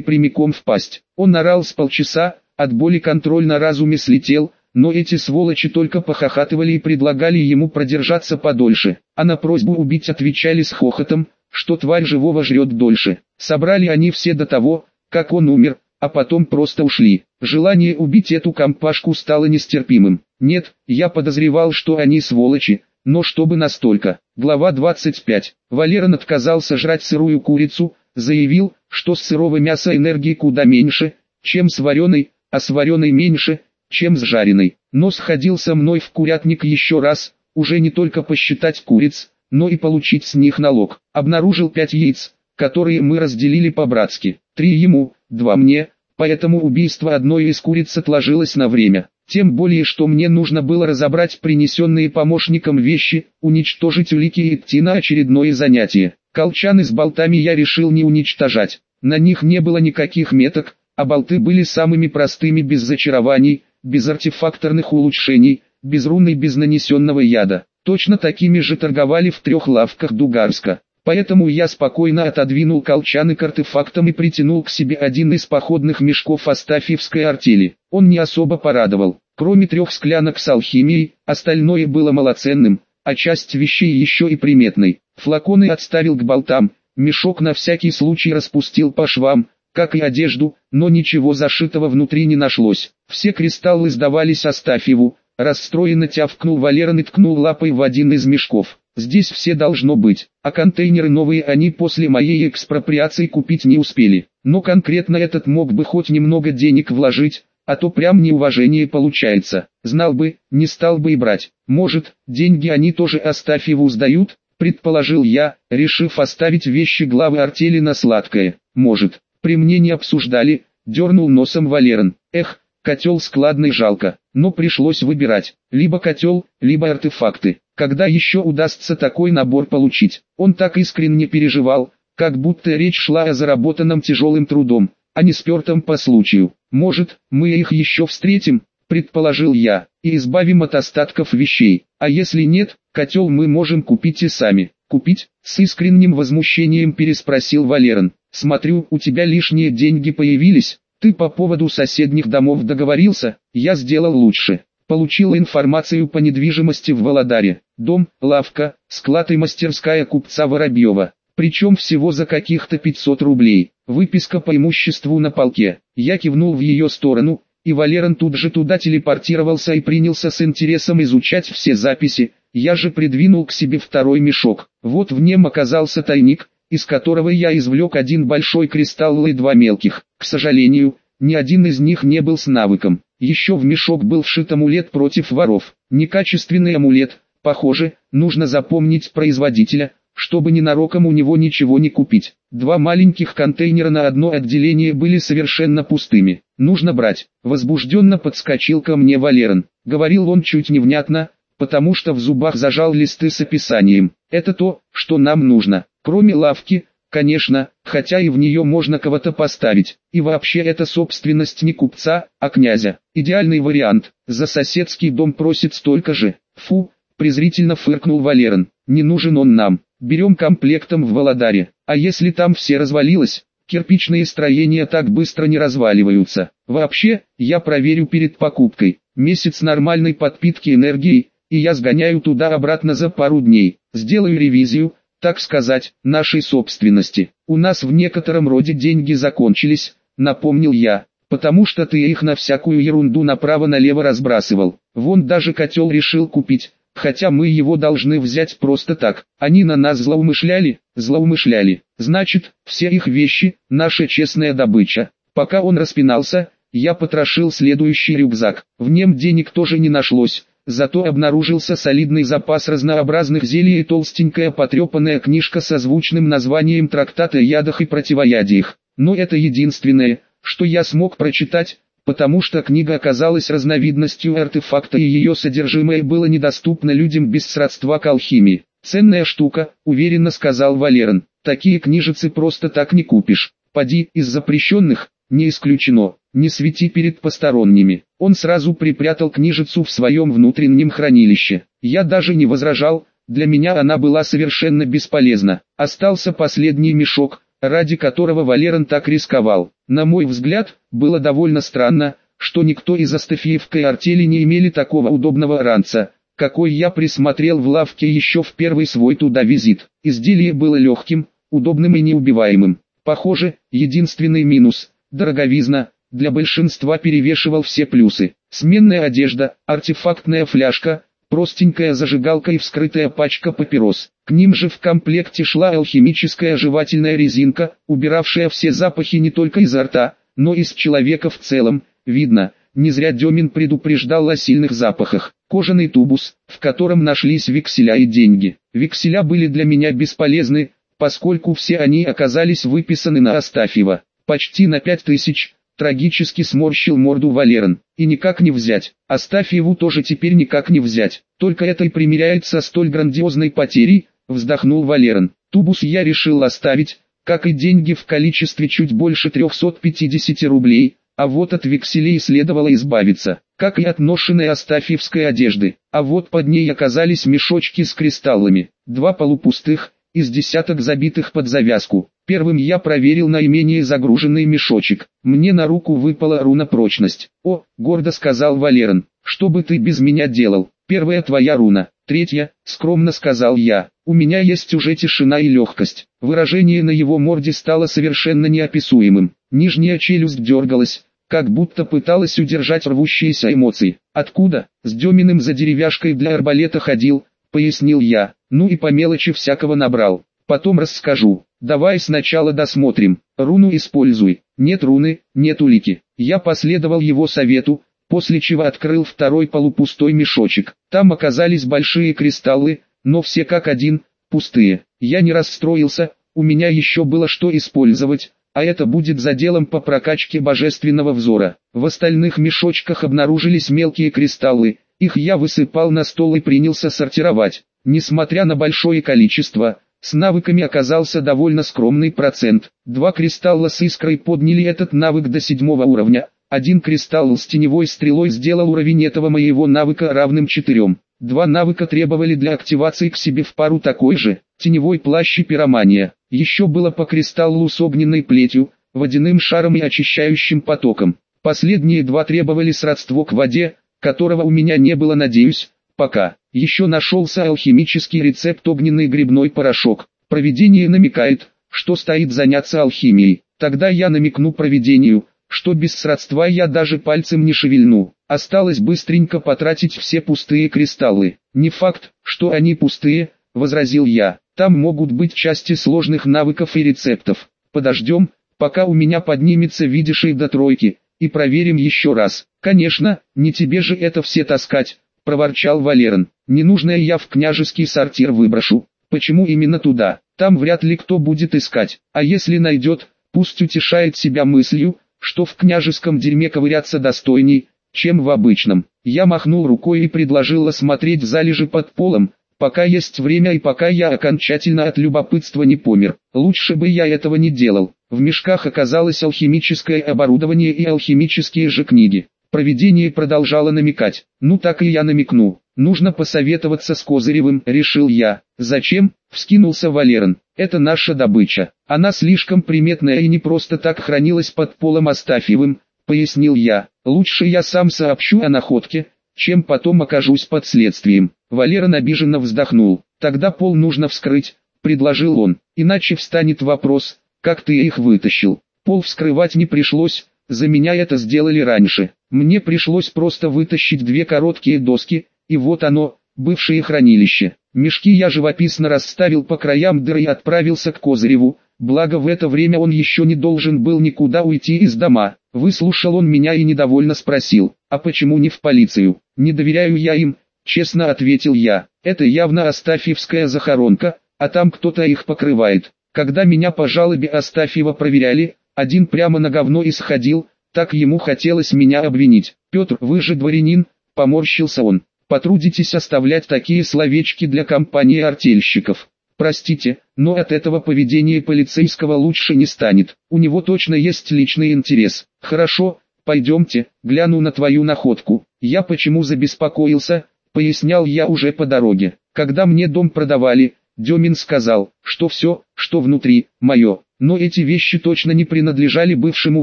прямиком в пасть. Он орал с полчаса, от боли контроль на разуме слетел, но эти сволочи только похохатывали и предлагали ему продержаться подольше, а на просьбу убить отвечали с хохотом, что тварь живого жрет дольше. Собрали они все до того, как он умер, а потом просто ушли. Желание убить эту компашку стало нестерпимым. Нет, я подозревал, что они сволочи, но чтобы настолько. Глава 25. Валерон отказался жрать сырую курицу, заявил, что с сырого мяса энергии куда меньше, чем с вареной, а с вареной меньше, чем с жареной. Но сходил со мной в курятник еще раз, уже не только посчитать куриц, но и получить с них налог. Обнаружил пять яиц, которые мы разделили по-братски. Три ему, два мне, поэтому убийство одной из куриц отложилось на время. Тем более, что мне нужно было разобрать принесенные помощником вещи, уничтожить улики и идти на очередное занятие. Колчаны с болтами я решил не уничтожать. На них не было никаких меток, а болты были самыми простыми без зачарований, без артефакторных улучшений, без руны без нанесенного яда. Точно такими же торговали в трех лавках Дугарска. Поэтому я спокойно отодвинул колчаны к артефактам и притянул к себе один из походных мешков Астафьевской артели. Он не особо порадовал. Кроме трех склянок с алхимией, остальное было малоценным, а часть вещей еще и приметной. Флаконы отставил к болтам, мешок на всякий случай распустил по швам, как и одежду, но ничего зашитого внутри не нашлось. Все кристаллы сдавались Астафьеву, расстроенно тявкнул Валерон и ткнул лапой в один из мешков. Здесь все должно быть, а контейнеры новые они после моей экспроприации купить не успели. Но конкретно этот мог бы хоть немного денег вложить, а то прям неуважение получается. Знал бы, не стал бы и брать. Может, деньги они тоже Астафьеву сдают, предположил я, решив оставить вещи главы артели на сладкое. Может, при мне не обсуждали, дернул носом Валерон. Эх, котел складный жалко, но пришлось выбирать, либо котел, либо артефакты. Когда еще удастся такой набор получить? Он так искренне переживал, как будто речь шла о заработанном тяжелым трудом, а не спертом по случаю. Может, мы их еще встретим, предположил я, и избавим от остатков вещей. А если нет, котел мы можем купить и сами. Купить? С искренним возмущением переспросил Валерон. Смотрю, у тебя лишние деньги появились. Ты по поводу соседних домов договорился, я сделал лучше. Получил информацию по недвижимости в Володаре. Дом, лавка, склад и мастерская купца Воробьева. Причем всего за каких-то 500 рублей. Выписка по имуществу на полке. Я кивнул в ее сторону, и Валерон тут же туда телепортировался и принялся с интересом изучать все записи. Я же придвинул к себе второй мешок. Вот в нем оказался тайник, из которого я извлек один большой кристалл и два мелких. К сожалению, ни один из них не был с навыком. Еще в мешок был вшит амулет против воров. Некачественный амулет, похоже, нужно запомнить производителя, чтобы ненароком у него ничего не купить. Два маленьких контейнера на одно отделение были совершенно пустыми. Нужно брать. Возбужденно подскочил ко мне Валерон. Говорил он чуть невнятно, потому что в зубах зажал листы с описанием. Это то, что нам нужно. Кроме лавки, конечно, хотя и в нее можно кого-то поставить. И вообще это собственность не купца, а князя. Идеальный вариант. За соседский дом просит столько же. Фу, презрительно фыркнул Валерон. Не нужен он нам. Берем комплектом в Володаре. А если там все развалилось, кирпичные строения так быстро не разваливаются. Вообще, я проверю перед покупкой. Месяц нормальной подпитки энергией, и я сгоняю туда-обратно за пару дней. Сделаю ревизию, так сказать, нашей собственности. У нас в некотором роде деньги закончились, напомнил я, потому что ты их на всякую ерунду направо-налево разбрасывал. Вон даже котел решил купить, хотя мы его должны взять просто так. Они на нас злоумышляли, злоумышляли. Значит, все их вещи – наша честная добыча. Пока он распинался, я потрошил следующий рюкзак. В нем денег тоже не нашлось, Зато обнаружился солидный запас разнообразных зелий и толстенькая потрепанная книжка со звучным названием трактата о ядах и противоядиях. но это единственное, что я смог прочитать, потому что книга оказалась разновидностью артефакта и ее содержимое было недоступно людям без сродства к алхимии. «Ценная штука», уверенно сказал Валерон. «Такие книжицы просто так не купишь. Поди, из запрещенных, не исключено, не свети перед посторонними». Он сразу припрятал книжицу в своем внутреннем хранилище. Я даже не возражал, для меня она была совершенно бесполезна. Остался последний мешок, ради которого Валерон так рисковал. На мой взгляд, было довольно странно, что никто из Астафьевской артели не имели такого удобного ранца, какой я присмотрел в лавке еще в первый свой туда визит. Изделие было легким, удобным и неубиваемым. Похоже, единственный минус – дороговизна, для большинства перевешивал все плюсы. Сменная одежда, артефактная фляжка, простенькая зажигалка и вскрытая пачка папирос. К ним же в комплекте шла алхимическая жевательная резинка, убиравшая все запахи не только изо рта, но и с человека в целом. Видно, не зря Демин предупреждал о сильных запахах. Кожаный тубус, в котором нашлись векселя и деньги. Векселя были для меня бесполезны, поскольку все они оказались выписаны на Астафьева. Почти на пять тысяч, Трагически сморщил морду Валерон. И никак не взять. Астафьеву тоже теперь никак не взять. Только это и примиряется столь грандиозной потерей, вздохнул Валерон. Тубус я решил оставить, как и деньги в количестве чуть больше 350 рублей, а вот от векселей следовало избавиться, как и от ношенной астафьевской одежды. А вот под ней оказались мешочки с кристаллами, два полупустых, из десяток забитых под завязку. Первым я проверил наименее загруженный мешочек. Мне на руку выпала руна прочность. «О», — гордо сказал Валерон, — «что бы ты без меня делал? Первая твоя руна, третья», — скромно сказал я. «У меня есть уже тишина и легкость». Выражение на его морде стало совершенно неописуемым. Нижняя челюсть дергалась, как будто пыталась удержать рвущиеся эмоции. «Откуда?» «С Деминым за деревяшкой для арбалета ходил», — пояснил я. «Ну и по мелочи всякого набрал. Потом расскажу. Давай сначала досмотрим. Руну используй. Нет руны, нет улики. Я последовал его совету, после чего открыл второй полупустой мешочек. Там оказались большие кристаллы, но все как один, пустые. Я не расстроился, у меня еще было что использовать, а это будет заделом по прокачке божественного взора. В остальных мешочках обнаружились мелкие кристаллы, их я высыпал на стол и принялся сортировать. Несмотря на большое количество, с навыками оказался довольно скромный процент. Два кристалла с искрой подняли этот навык до седьмого уровня. Один кристалл с теневой стрелой сделал уровень этого моего навыка равным четырем. Два навыка требовали для активации к себе в пару такой же, теневой плащ и пиромания. Еще было по кристаллу с огненной плетью, водяным шаром и очищающим потоком. Последние два требовали сродство к воде, которого у меня не было надеюсь, пока. Еще нашелся алхимический рецепт огненный грибной порошок. Провидение намекает, что стоит заняться алхимией. Тогда я намекну провидению, что без сродства я даже пальцем не шевельну. Осталось быстренько потратить все пустые кристаллы. Не факт, что они пустые, возразил я. Там могут быть части сложных навыков и рецептов. Подождем, пока у меня поднимется видишей до тройки, и проверим еще раз. Конечно, не тебе же это все таскать, проворчал Валерон. Ненужное я в княжеский сортир выброшу. Почему именно туда? Там вряд ли кто будет искать. А если найдет, пусть утешает себя мыслью, что в княжеском дерьме ковыряться достойней, чем в обычном. Я махнул рукой и предложил осмотреть залежи под полом, пока есть время и пока я окончательно от любопытства не помер. Лучше бы я этого не делал. В мешках оказалось алхимическое оборудование и алхимические же книги. Провидение продолжало намекать. Ну так и я намекну. Нужно посоветоваться с Козыревым, решил я. Зачем? Вскинулся Валерон. Это наша добыча. Она слишком приметная и не просто так хранилась под полом Астафьевым, пояснил я. Лучше я сам сообщу о находке, чем потом окажусь под следствием. Валерон обиженно вздохнул. Тогда пол нужно вскрыть, предложил он. Иначе встанет вопрос, как ты их вытащил. Пол вскрывать не пришлось, за меня это сделали раньше. Мне пришлось просто вытащить две короткие доски, и вот оно, бывшее хранилище. Мешки я живописно расставил по краям дыры и отправился к Козыреву, благо в это время он еще не должен был никуда уйти из дома. Выслушал он меня и недовольно спросил, а почему не в полицию? Не доверяю я им, честно ответил я. Это явно Астафьевская захоронка, а там кто-то их покрывает. Когда меня по жалобе Астафьева проверяли, один прямо на говно исходил, так ему хотелось меня обвинить. Петр, вы же дворянин, поморщился он. Потрудитесь оставлять такие словечки для компании артельщиков. Простите, но от этого поведения полицейского лучше не станет. У него точно есть личный интерес. Хорошо, пойдемте, гляну на твою находку. Я почему забеспокоился, пояснял я уже по дороге. Когда мне дом продавали, Демин сказал, что все, что внутри, мое. Но эти вещи точно не принадлежали бывшему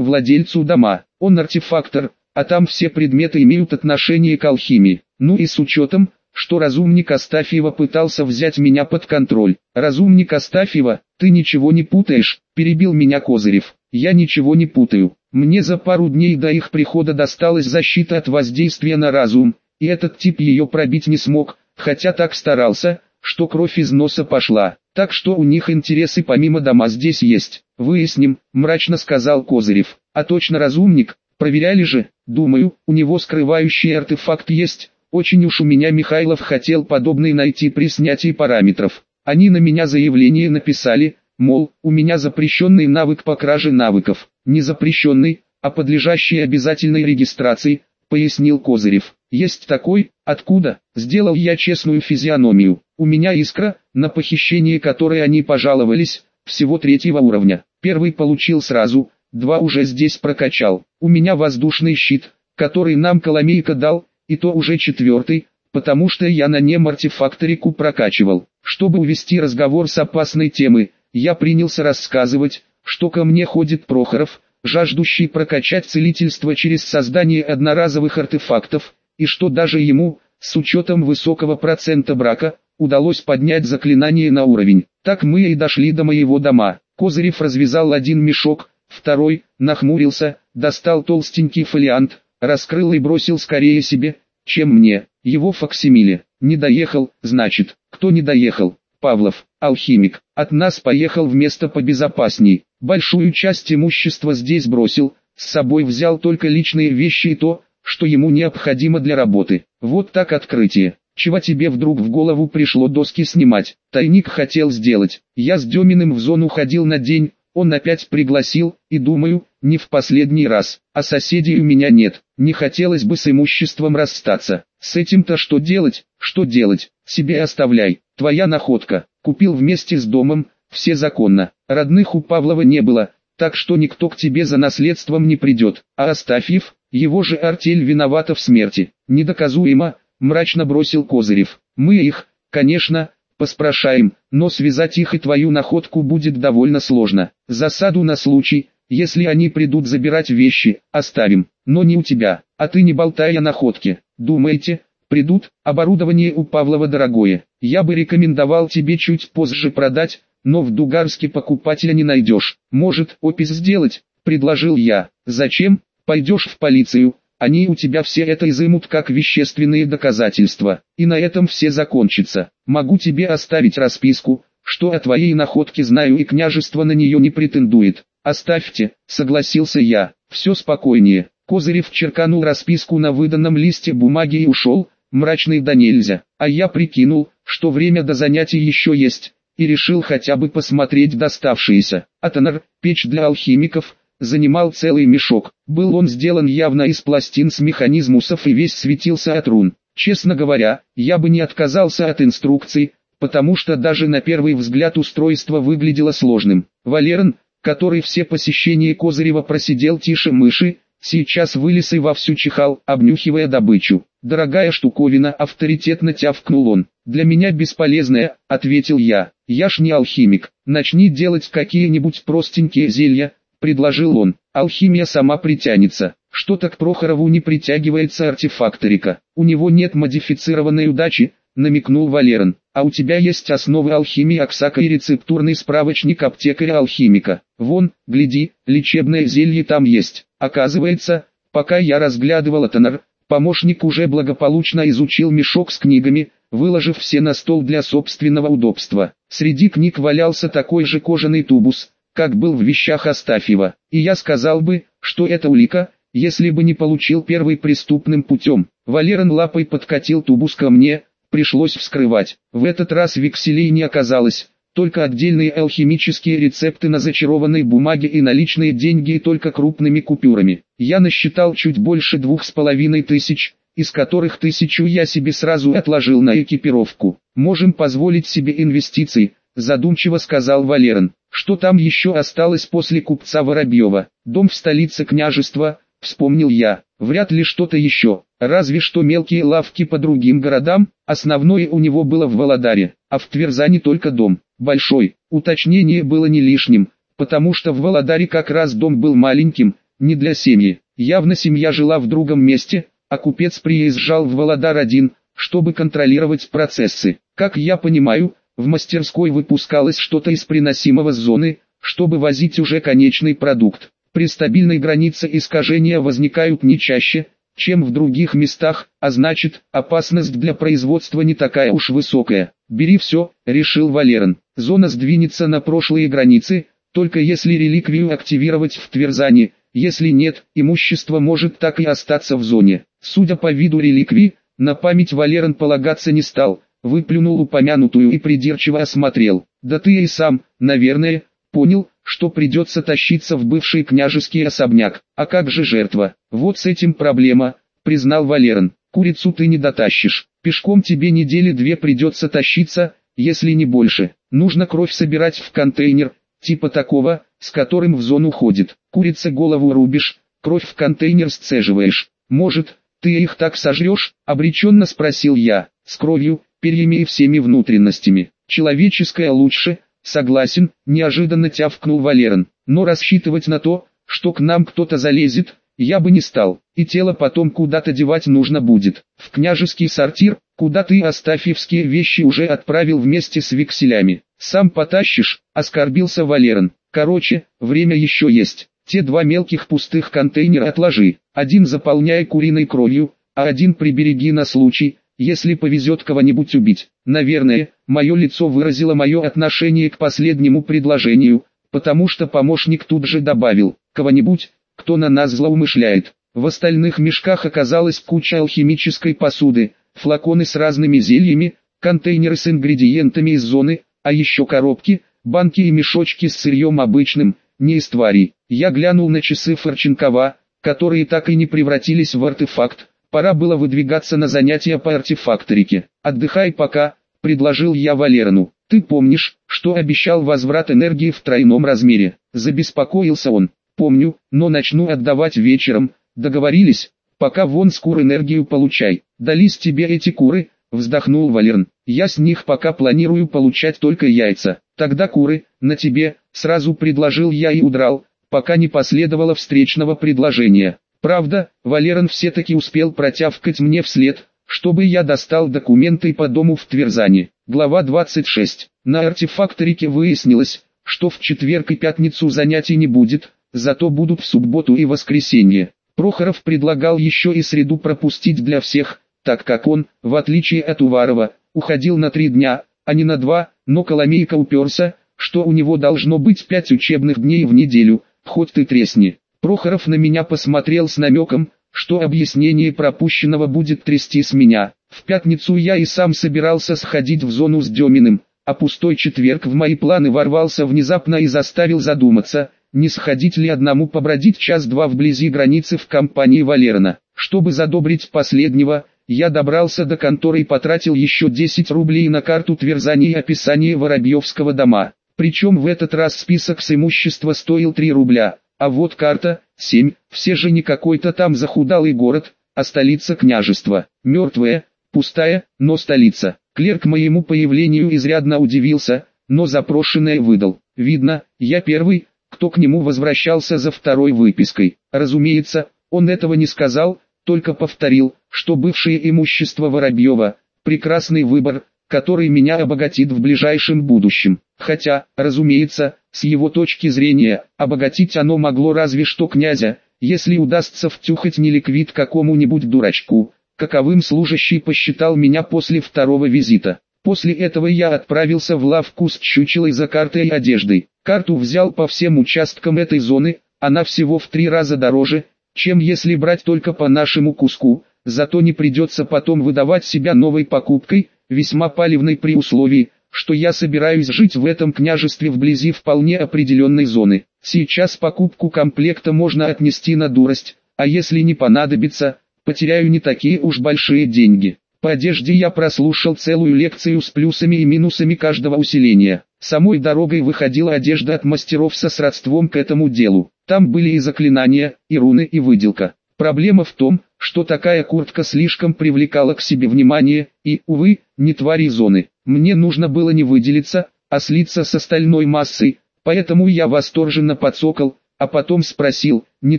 владельцу дома. Он артефактор, а там все предметы имеют отношение к алхимии. Ну и с учетом, что разумник Астафьева пытался взять меня под контроль. Разумник Астафьева, ты ничего не путаешь, перебил меня Козырев. Я ничего не путаю. Мне за пару дней до их прихода досталась защита от воздействия на разум, и этот тип ее пробить не смог, хотя так старался, что кровь из носа пошла. Так что у них интересы помимо дома здесь есть. Выясним, мрачно сказал Козырев. А точно разумник, проверяли же, думаю, у него скрывающий артефакт есть. Очень уж у меня Михайлов хотел подобный найти при снятии параметров. Они на меня заявление написали, мол, у меня запрещенный навык по краже навыков. Не запрещенный, а подлежащий обязательной регистрации, пояснил Козырев. Есть такой, откуда, сделал я честную физиономию. У меня искра, на похищение которой они пожаловались, всего третьего уровня. Первый получил сразу, два уже здесь прокачал. У меня воздушный щит, который нам Коломейка дал, и то уже четвертый, потому что я на нем артефакторику прокачивал. Чтобы увести разговор с опасной темы, я принялся рассказывать, что ко мне ходит Прохоров, жаждущий прокачать целительство через создание одноразовых артефактов, и что даже ему, с учетом высокого процента брака, удалось поднять заклинание на уровень. Так мы и дошли до моего дома. Козырев развязал один мешок, второй, нахмурился, достал толстенький фолиант, раскрыл и бросил скорее себе, чем мне. Его факсимиле. Не доехал, значит, кто не доехал? Павлов, алхимик, от нас поехал в место побезопасней. Большую часть имущества здесь бросил, с собой взял только личные вещи и то, что ему необходимо для работы. Вот так открытие. Чего тебе вдруг в голову пришло доски снимать? Тайник хотел сделать. Я с Деминым в зону ходил на день, он опять пригласил, и думаю, не в последний раз. А соседей у меня нет, не хотелось бы с имуществом расстаться. С этим-то что делать, что делать, себе оставляй. Твоя находка, купил вместе с домом, все законно. Родных у Павлова не было, так что никто к тебе за наследством не придет. А Астафьев, его же артель виновата в смерти. Недоказуемо, мрачно бросил Козырев. Мы их, конечно, поспрашаем, но связать их и твою находку будет довольно сложно. Засаду на случай, если они придут забирать вещи, оставим, но не у тебя, а ты не болтай о находке. Думаете, придут, оборудование у Павлова дорогое. Я бы рекомендовал тебе чуть позже продать, но в Дугарске покупателя не найдешь. Может, опись сделать, предложил я. Зачем? Пойдешь в полицию, они у тебя все это изымут как вещественные доказательства, и на этом все закончится. Могу тебе оставить расписку, что о твоей находке знаю и княжество на нее не претендует. Оставьте, согласился я, все спокойнее. Козырев черканул расписку на выданном листе бумаги и ушел, мрачный да нельзя. А я прикинул, что время до занятий еще есть, и решил хотя бы посмотреть доставшиеся. Атонар, печь для алхимиков, занимал целый мешок. Был он сделан явно из пластин с механизмусов и весь светился от рун. Честно говоря, я бы не отказался от инструкций, потому что даже на первый взгляд устройство выглядело сложным. Валерон, который все посещения Козырева просидел тише мыши, сейчас вылез и вовсю чихал, обнюхивая добычу. «Дорогая штуковина», авторитетно тявкнул он. «Для меня бесполезная», — ответил я. «Я ж не алхимик. Начни делать какие-нибудь простенькие зелья, предложил он. Алхимия сама притянется. Что-то к Прохорову не притягивается артефакторика. У него нет модифицированной удачи, намекнул Валерон. А у тебя есть основы алхимии Аксака и рецептурный справочник аптекаря-алхимика. Вон, гляди, лечебное зелье там есть. Оказывается, пока я разглядывал Тонар, помощник уже благополучно изучил мешок с книгами, выложив все на стол для собственного удобства. Среди книг валялся такой же кожаный тубус, как был в вещах Астафьева, и я сказал бы, что это улика, если бы не получил первый преступным путем. Валерон лапой подкатил тубус ко мне, пришлось вскрывать. В этот раз векселей не оказалось, только отдельные алхимические рецепты на зачарованной бумаге и наличные деньги и только крупными купюрами. Я насчитал чуть больше двух с половиной тысяч, из которых тысячу я себе сразу отложил на экипировку. Можем позволить себе инвестиции, задумчиво сказал Валерон. Что там еще осталось после купца Воробьева? Дом в столице княжества, вспомнил я. Вряд ли что-то еще, разве что мелкие лавки по другим городам, основное у него было в Володаре, а в Тверзане только дом, большой. Уточнение было не лишним, потому что в Володаре как раз дом был маленьким, не для семьи. Явно семья жила в другом месте, а купец приезжал в Володар один, чтобы контролировать процессы. Как я понимаю, в мастерской выпускалось что-то из приносимого с зоны, чтобы возить уже конечный продукт. При стабильной границе искажения возникают не чаще, чем в других местах, а значит, опасность для производства не такая уж высокая. «Бери все», — решил Валерон. «Зона сдвинется на прошлые границы, только если реликвию активировать в Тверзане, если нет, имущество может так и остаться в зоне». Судя по виду реликвии, на память Валерон полагаться не стал, выплюнул упомянутую и придирчиво осмотрел. «Да ты и сам, наверное, понял, что придется тащиться в бывший княжеский особняк. А как же жертва? Вот с этим проблема, признал Валерон. Курицу ты не дотащишь. Пешком тебе недели две придется тащиться, если не больше. Нужно кровь собирать в контейнер, типа такого, с которым в зону ходит. Курица голову рубишь, кровь в контейнер сцеживаешь. Может, ты их так сожрешь? Обреченно спросил я, с кровью, перьями и всеми внутренностями. Человеческое лучше, Согласен, неожиданно тявкнул Валерон, но рассчитывать на то, что к нам кто-то залезет, я бы не стал, и тело потом куда-то девать нужно будет. В княжеский сортир, куда ты Астафьевские вещи уже отправил вместе с векселями. Сам потащишь, оскорбился Валерон. Короче, время еще есть. Те два мелких пустых контейнера отложи, один заполняй куриной кровью, а один прибереги на случай, если повезет кого-нибудь убить. Наверное, мое лицо выразило мое отношение к последнему предложению, потому что помощник тут же добавил, кого-нибудь, кто на нас злоумышляет. В остальных мешках оказалась куча алхимической посуды, флаконы с разными зельями, контейнеры с ингредиентами из зоны, а еще коробки, банки и мешочки с сырьем обычным, не из тварей. Я глянул на часы Форченкова, которые так и не превратились в артефакт, Пора было выдвигаться на занятия по артефакторике. «Отдыхай пока», — предложил я Валерону. «Ты помнишь, что обещал возврат энергии в тройном размере?» Забеспокоился он. «Помню, но начну отдавать вечером. Договорились? Пока вон с кур энергию получай. Дались тебе эти куры?» Вздохнул Валерн. «Я с них пока планирую получать только яйца. Тогда куры, на тебе», сразу предложил я и удрал, пока не последовало встречного предложения. Правда, Валерон все-таки успел протявкать мне вслед, чтобы я достал документы по дому в Тверзане. Глава 26. На артефакторике выяснилось, что в четверг и пятницу занятий не будет, зато будут в субботу и воскресенье. Прохоров предлагал еще и среду пропустить для всех, так как он, в отличие от Уварова, уходил на три дня, а не на два, но Коломейка уперся, что у него должно быть пять учебных дней в неделю, хоть ты тресни. Прохоров на меня посмотрел с намеком, что объяснение пропущенного будет трясти с меня. В пятницу я и сам собирался сходить в зону с Деминым, а пустой четверг в мои планы ворвался внезапно и заставил задуматься, не сходить ли одному побродить час-два вблизи границы в компании Валерона. Чтобы задобрить последнего, я добрался до конторы и потратил еще 10 рублей на карту Тверзани и описание Воробьевского дома. Причем в этот раз список с имущества стоил 3 рубля. А вот карта, 7, все же не какой-то там захудалый город, а столица княжества, мертвая, пустая, но столица. Клерк моему появлению изрядно удивился, но запрошенное выдал. Видно, я первый, кто к нему возвращался за второй выпиской. Разумеется, он этого не сказал, только повторил, что бывшее имущество Воробьева – прекрасный выбор, который меня обогатит в ближайшем будущем. Хотя, разумеется, с его точки зрения, обогатить оно могло разве что князя, если удастся втюхать неликвид какому-нибудь дурачку, каковым служащий посчитал меня после второго визита. После этого я отправился в лавку с чучелой за картой и одеждой. Карту взял по всем участкам этой зоны, она всего в три раза дороже, чем если брать только по нашему куску, зато не придется потом выдавать себя новой покупкой, весьма палевной при условии, что я собираюсь жить в этом княжестве вблизи вполне определенной зоны. Сейчас покупку комплекта можно отнести на дурость, а если не понадобится, потеряю не такие уж большие деньги. По одежде я прослушал целую лекцию с плюсами и минусами каждого усиления. Самой дорогой выходила одежда от мастеров со сродством к этому делу. Там были и заклинания, и руны, и выделка. Проблема в том, что такая куртка слишком привлекала к себе внимание, и, увы, не твари зоны. Мне нужно было не выделиться, а слиться с остальной массой, поэтому я восторженно подсокал, а потом спросил, не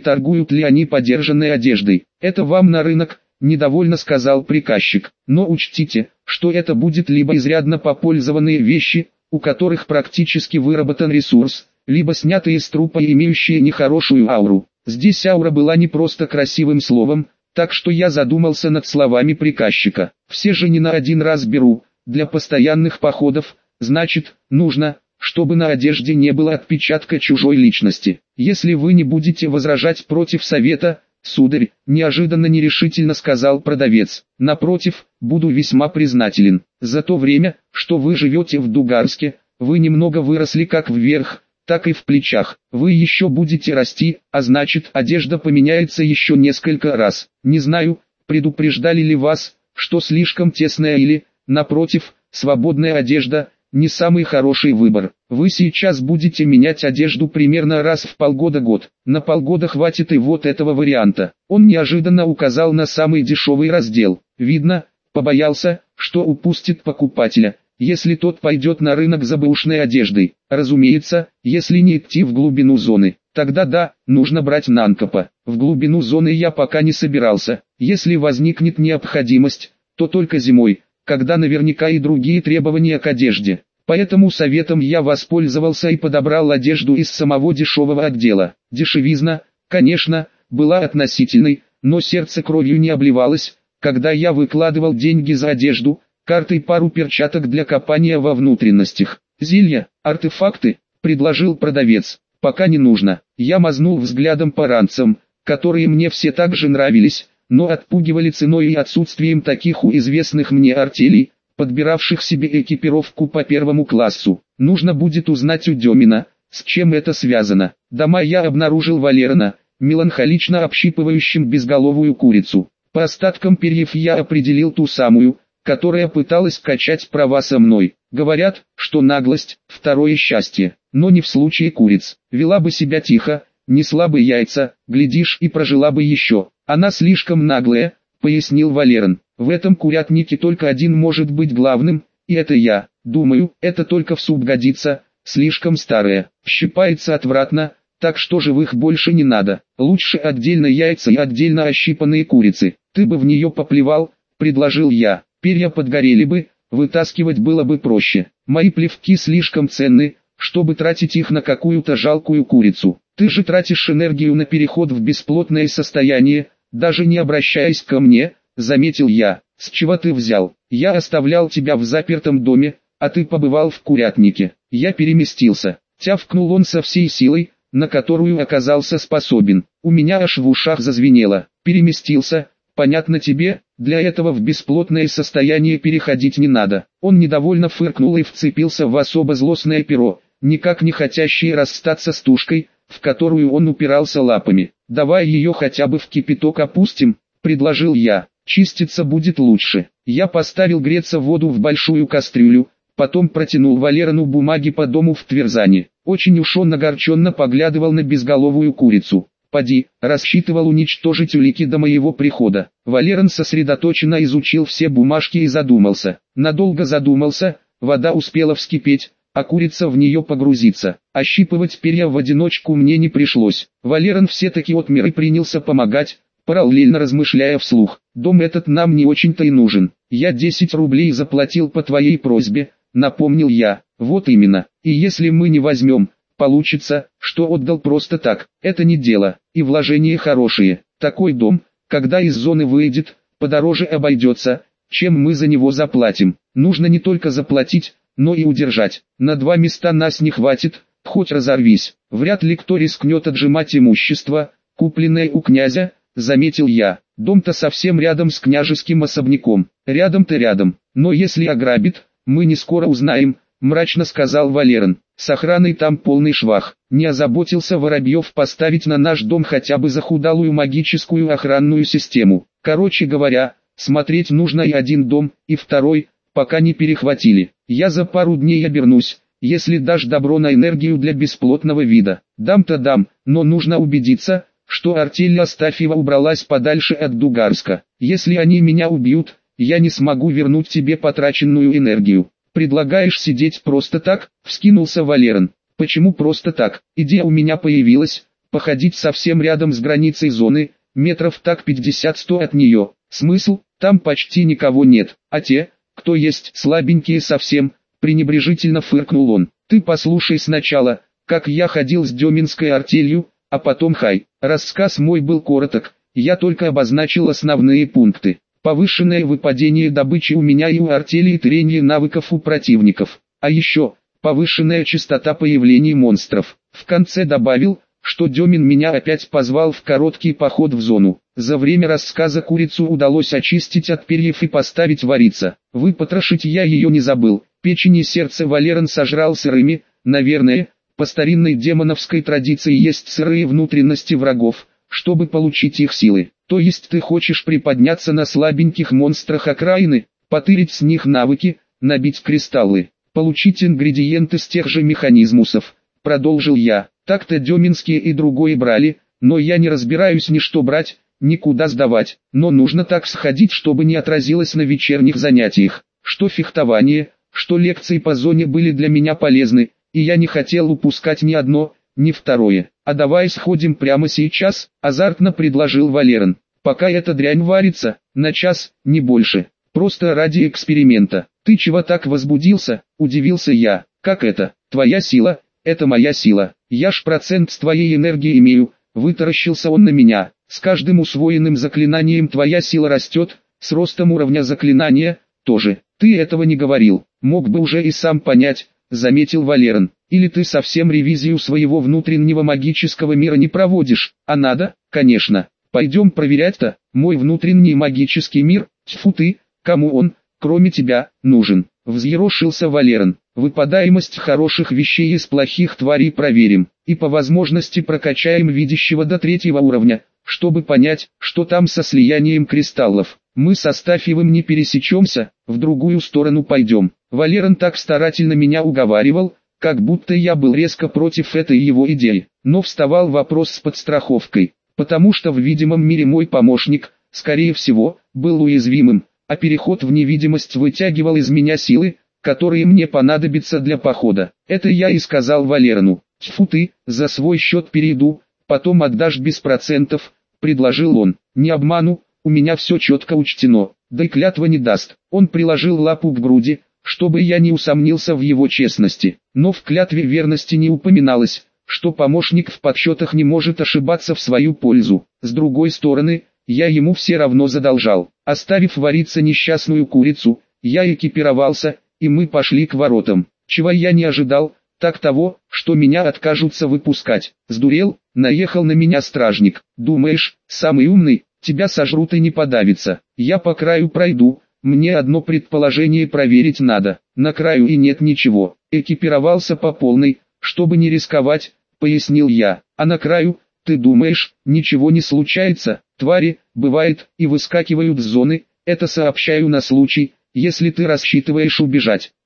торгуют ли они подержанной одеждой. «Это вам на рынок», – недовольно сказал приказчик. «Но учтите, что это будет либо изрядно попользованные вещи, у которых практически выработан ресурс, либо снятые из трупа и имеющие нехорошую ауру. Здесь аура была не просто красивым словом, так что я задумался над словами приказчика. Все же не на один раз беру, для постоянных походов, значит, нужно, чтобы на одежде не было отпечатка чужой личности. Если вы не будете возражать против совета, сударь, неожиданно нерешительно сказал продавец, напротив, буду весьма признателен. За то время, что вы живете в Дугарске, вы немного выросли как вверх, так и в плечах. Вы еще будете расти, а значит одежда поменяется еще несколько раз. Не знаю, предупреждали ли вас, что слишком тесная или, напротив, свободная одежда – не самый хороший выбор. Вы сейчас будете менять одежду примерно раз в полгода-год. На полгода хватит и вот этого варианта. Он неожиданно указал на самый дешевый раздел. Видно, побоялся, что упустит покупателя если тот пойдет на рынок за бэушной одеждой. Разумеется, если не идти в глубину зоны, тогда да, нужно брать Нанкопа. В глубину зоны я пока не собирался. Если возникнет необходимость, то только зимой, когда наверняка и другие требования к одежде. Поэтому советом я воспользовался и подобрал одежду из самого дешевого отдела. Дешевизна, конечно, была относительной, но сердце кровью не обливалось, когда я выкладывал деньги за одежду, картой пару перчаток для копания во внутренностях. Зелья, артефакты, предложил продавец. Пока не нужно. Я мазнул взглядом по ранцам, которые мне все так же нравились, но отпугивали ценой и отсутствием таких у известных мне артелей, подбиравших себе экипировку по первому классу. Нужно будет узнать у Демина, с чем это связано. Дома я обнаружил Валерона, меланхолично общипывающим безголовую курицу. По остаткам перьев я определил ту самую, которая пыталась качать права со мной. Говорят, что наглость – второе счастье, но не в случае куриц. Вела бы себя тихо, несла бы яйца, глядишь и прожила бы еще. Она слишком наглая, пояснил Валерон. В этом курятнике только один может быть главным, и это я. Думаю, это только в суп годится, слишком старая, щипается отвратно, так что живых больше не надо. Лучше отдельно яйца и отдельно ощипанные курицы. Ты бы в нее поплевал, предложил я. Перья подгорели бы, вытаскивать было бы проще. Мои плевки слишком ценны, чтобы тратить их на какую-то жалкую курицу. Ты же тратишь энергию на переход в бесплотное состояние, даже не обращаясь ко мне, заметил я. С чего ты взял? Я оставлял тебя в запертом доме, а ты побывал в курятнике. Я переместился. Тявкнул он со всей силой, на которую оказался способен. У меня аж в ушах зазвенело. Переместился, понятно тебе, для этого в бесплотное состояние переходить не надо. Он недовольно фыркнул и вцепился в особо злостное перо, никак не хотящее расстаться с тушкой, в которую он упирался лапами. «Давай ее хотя бы в кипяток опустим», — предложил я. «Чиститься будет лучше». Я поставил греться воду в большую кастрюлю, потом протянул Валерону бумаги по дому в Тверзане. Очень уж он огорченно поглядывал на безголовую курицу. Поди, рассчитывал уничтожить улики до моего прихода. Валерон сосредоточенно изучил все бумажки и задумался. Надолго задумался, вода успела вскипеть, а курица в нее погрузиться. Ощипывать перья в одиночку мне не пришлось. Валерон все-таки отмер и принялся помогать, параллельно размышляя вслух. Дом этот нам не очень-то и нужен. Я 10 рублей заплатил по твоей просьбе, напомнил я. Вот именно. И если мы не возьмем, Получится, что отдал просто так. Это не дело, и вложения хорошие. Такой дом, когда из зоны выйдет, подороже обойдется, чем мы за него заплатим. Нужно не только заплатить, но и удержать. На два места нас не хватит, хоть разорвись. Вряд ли кто рискнет отжимать имущество, купленное у князя, заметил я. Дом-то совсем рядом с княжеским особняком. Рядом-то рядом. Но если ограбит, мы не скоро узнаем, мрачно сказал Валерон. С охраной там полный швах. Не озаботился Воробьев поставить на наш дом хотя бы захудалую магическую охранную систему. Короче говоря, смотреть нужно и один дом, и второй, пока не перехватили. Я за пару дней обернусь, если дашь добро на энергию для бесплотного вида. Дам-то дам, но нужно убедиться, что артель Астафьева убралась подальше от Дугарска. Если они меня убьют, я не смогу вернуть тебе потраченную энергию. Предлагаешь сидеть просто так? Вскинулся Валерон. Почему просто так? Идея у меня появилась, походить совсем рядом с границей зоны, метров так 50-100 от нее. Смысл? Там почти никого нет, а те, кто есть слабенькие совсем, пренебрежительно фыркнул он. Ты послушай сначала, как я ходил с Деминской артелью, а потом хай. Рассказ мой был короток, я только обозначил основные пункты. Повышенное выпадение добычи у меня и у артели трение навыков у противников. А еще, повышенная частота появлений монстров. В конце добавил, что Демин меня опять позвал в короткий поход в зону. За время рассказа курицу удалось очистить от перьев и поставить вариться. Выпотрошить я ее не забыл. Печень и сердце Валерон сожрал сырыми, наверное, по старинной демоновской традиции есть сырые внутренности врагов, чтобы получить их силы. То есть ты хочешь приподняться на слабеньких монстрах окраины, потырить с них навыки, набить кристаллы, получить ингредиенты с тех же механизмусов, продолжил я. Так-то Деминские и другое брали, но я не разбираюсь ни что брать, никуда сдавать, но нужно так сходить, чтобы не отразилось на вечерних занятиях, что фехтование, что лекции по зоне были для меня полезны, и я не хотел упускать ни одно, ни второе. А давай сходим прямо сейчас, азартно предложил Валерон. Пока эта дрянь варится, на час, не больше. Просто ради эксперимента. Ты чего так возбудился, удивился я. Как это? Твоя сила, это моя сила. Я ж процент с твоей энергии имею. Вытаращился он на меня. С каждым усвоенным заклинанием твоя сила растет, с ростом уровня заклинания, тоже. Ты этого не говорил, мог бы уже и сам понять, заметил Валерон. Или ты совсем ревизию своего внутреннего магического мира не проводишь, а надо, конечно. Пойдем проверять-то, мой внутренний магический мир, тьфу ты, кому он, кроме тебя, нужен. Взъерошился Валерон. Выпадаемость хороших вещей из плохих тварей проверим, и по возможности прокачаем видящего до третьего уровня, чтобы понять, что там со слиянием кристаллов. Мы со Стафьевым не пересечемся, в другую сторону пойдем. Валерон так старательно меня уговаривал, как будто я был резко против этой его идеи. Но вставал вопрос с подстраховкой, потому что в видимом мире мой помощник, скорее всего, был уязвимым, а переход в невидимость вытягивал из меня силы, которые мне понадобятся для похода. Это я и сказал Валерону. Тьфу ты, за свой счет перейду, потом отдашь без процентов, предложил он. Не обману, у меня все четко учтено, да и клятва не даст. Он приложил лапу к груди, чтобы я не усомнился в его честности. Но в клятве верности не упоминалось, что помощник в подсчетах не может ошибаться в свою пользу. С другой стороны, я ему все равно задолжал. Оставив вариться несчастную курицу, я экипировался, и мы пошли к воротам. Чего я не ожидал, так того, что меня откажутся выпускать. Сдурел, наехал на меня стражник. Думаешь, самый умный, тебя сожрут и не подавится. Я по краю пройду, мне одно предположение проверить надо, на краю и нет ничего. Экипировался по полной, чтобы не рисковать, пояснил я. А на краю, ты думаешь, ничего не случается? Твари, бывает, и выскакивают с зоны, это сообщаю на случай, если ты рассчитываешь убежать.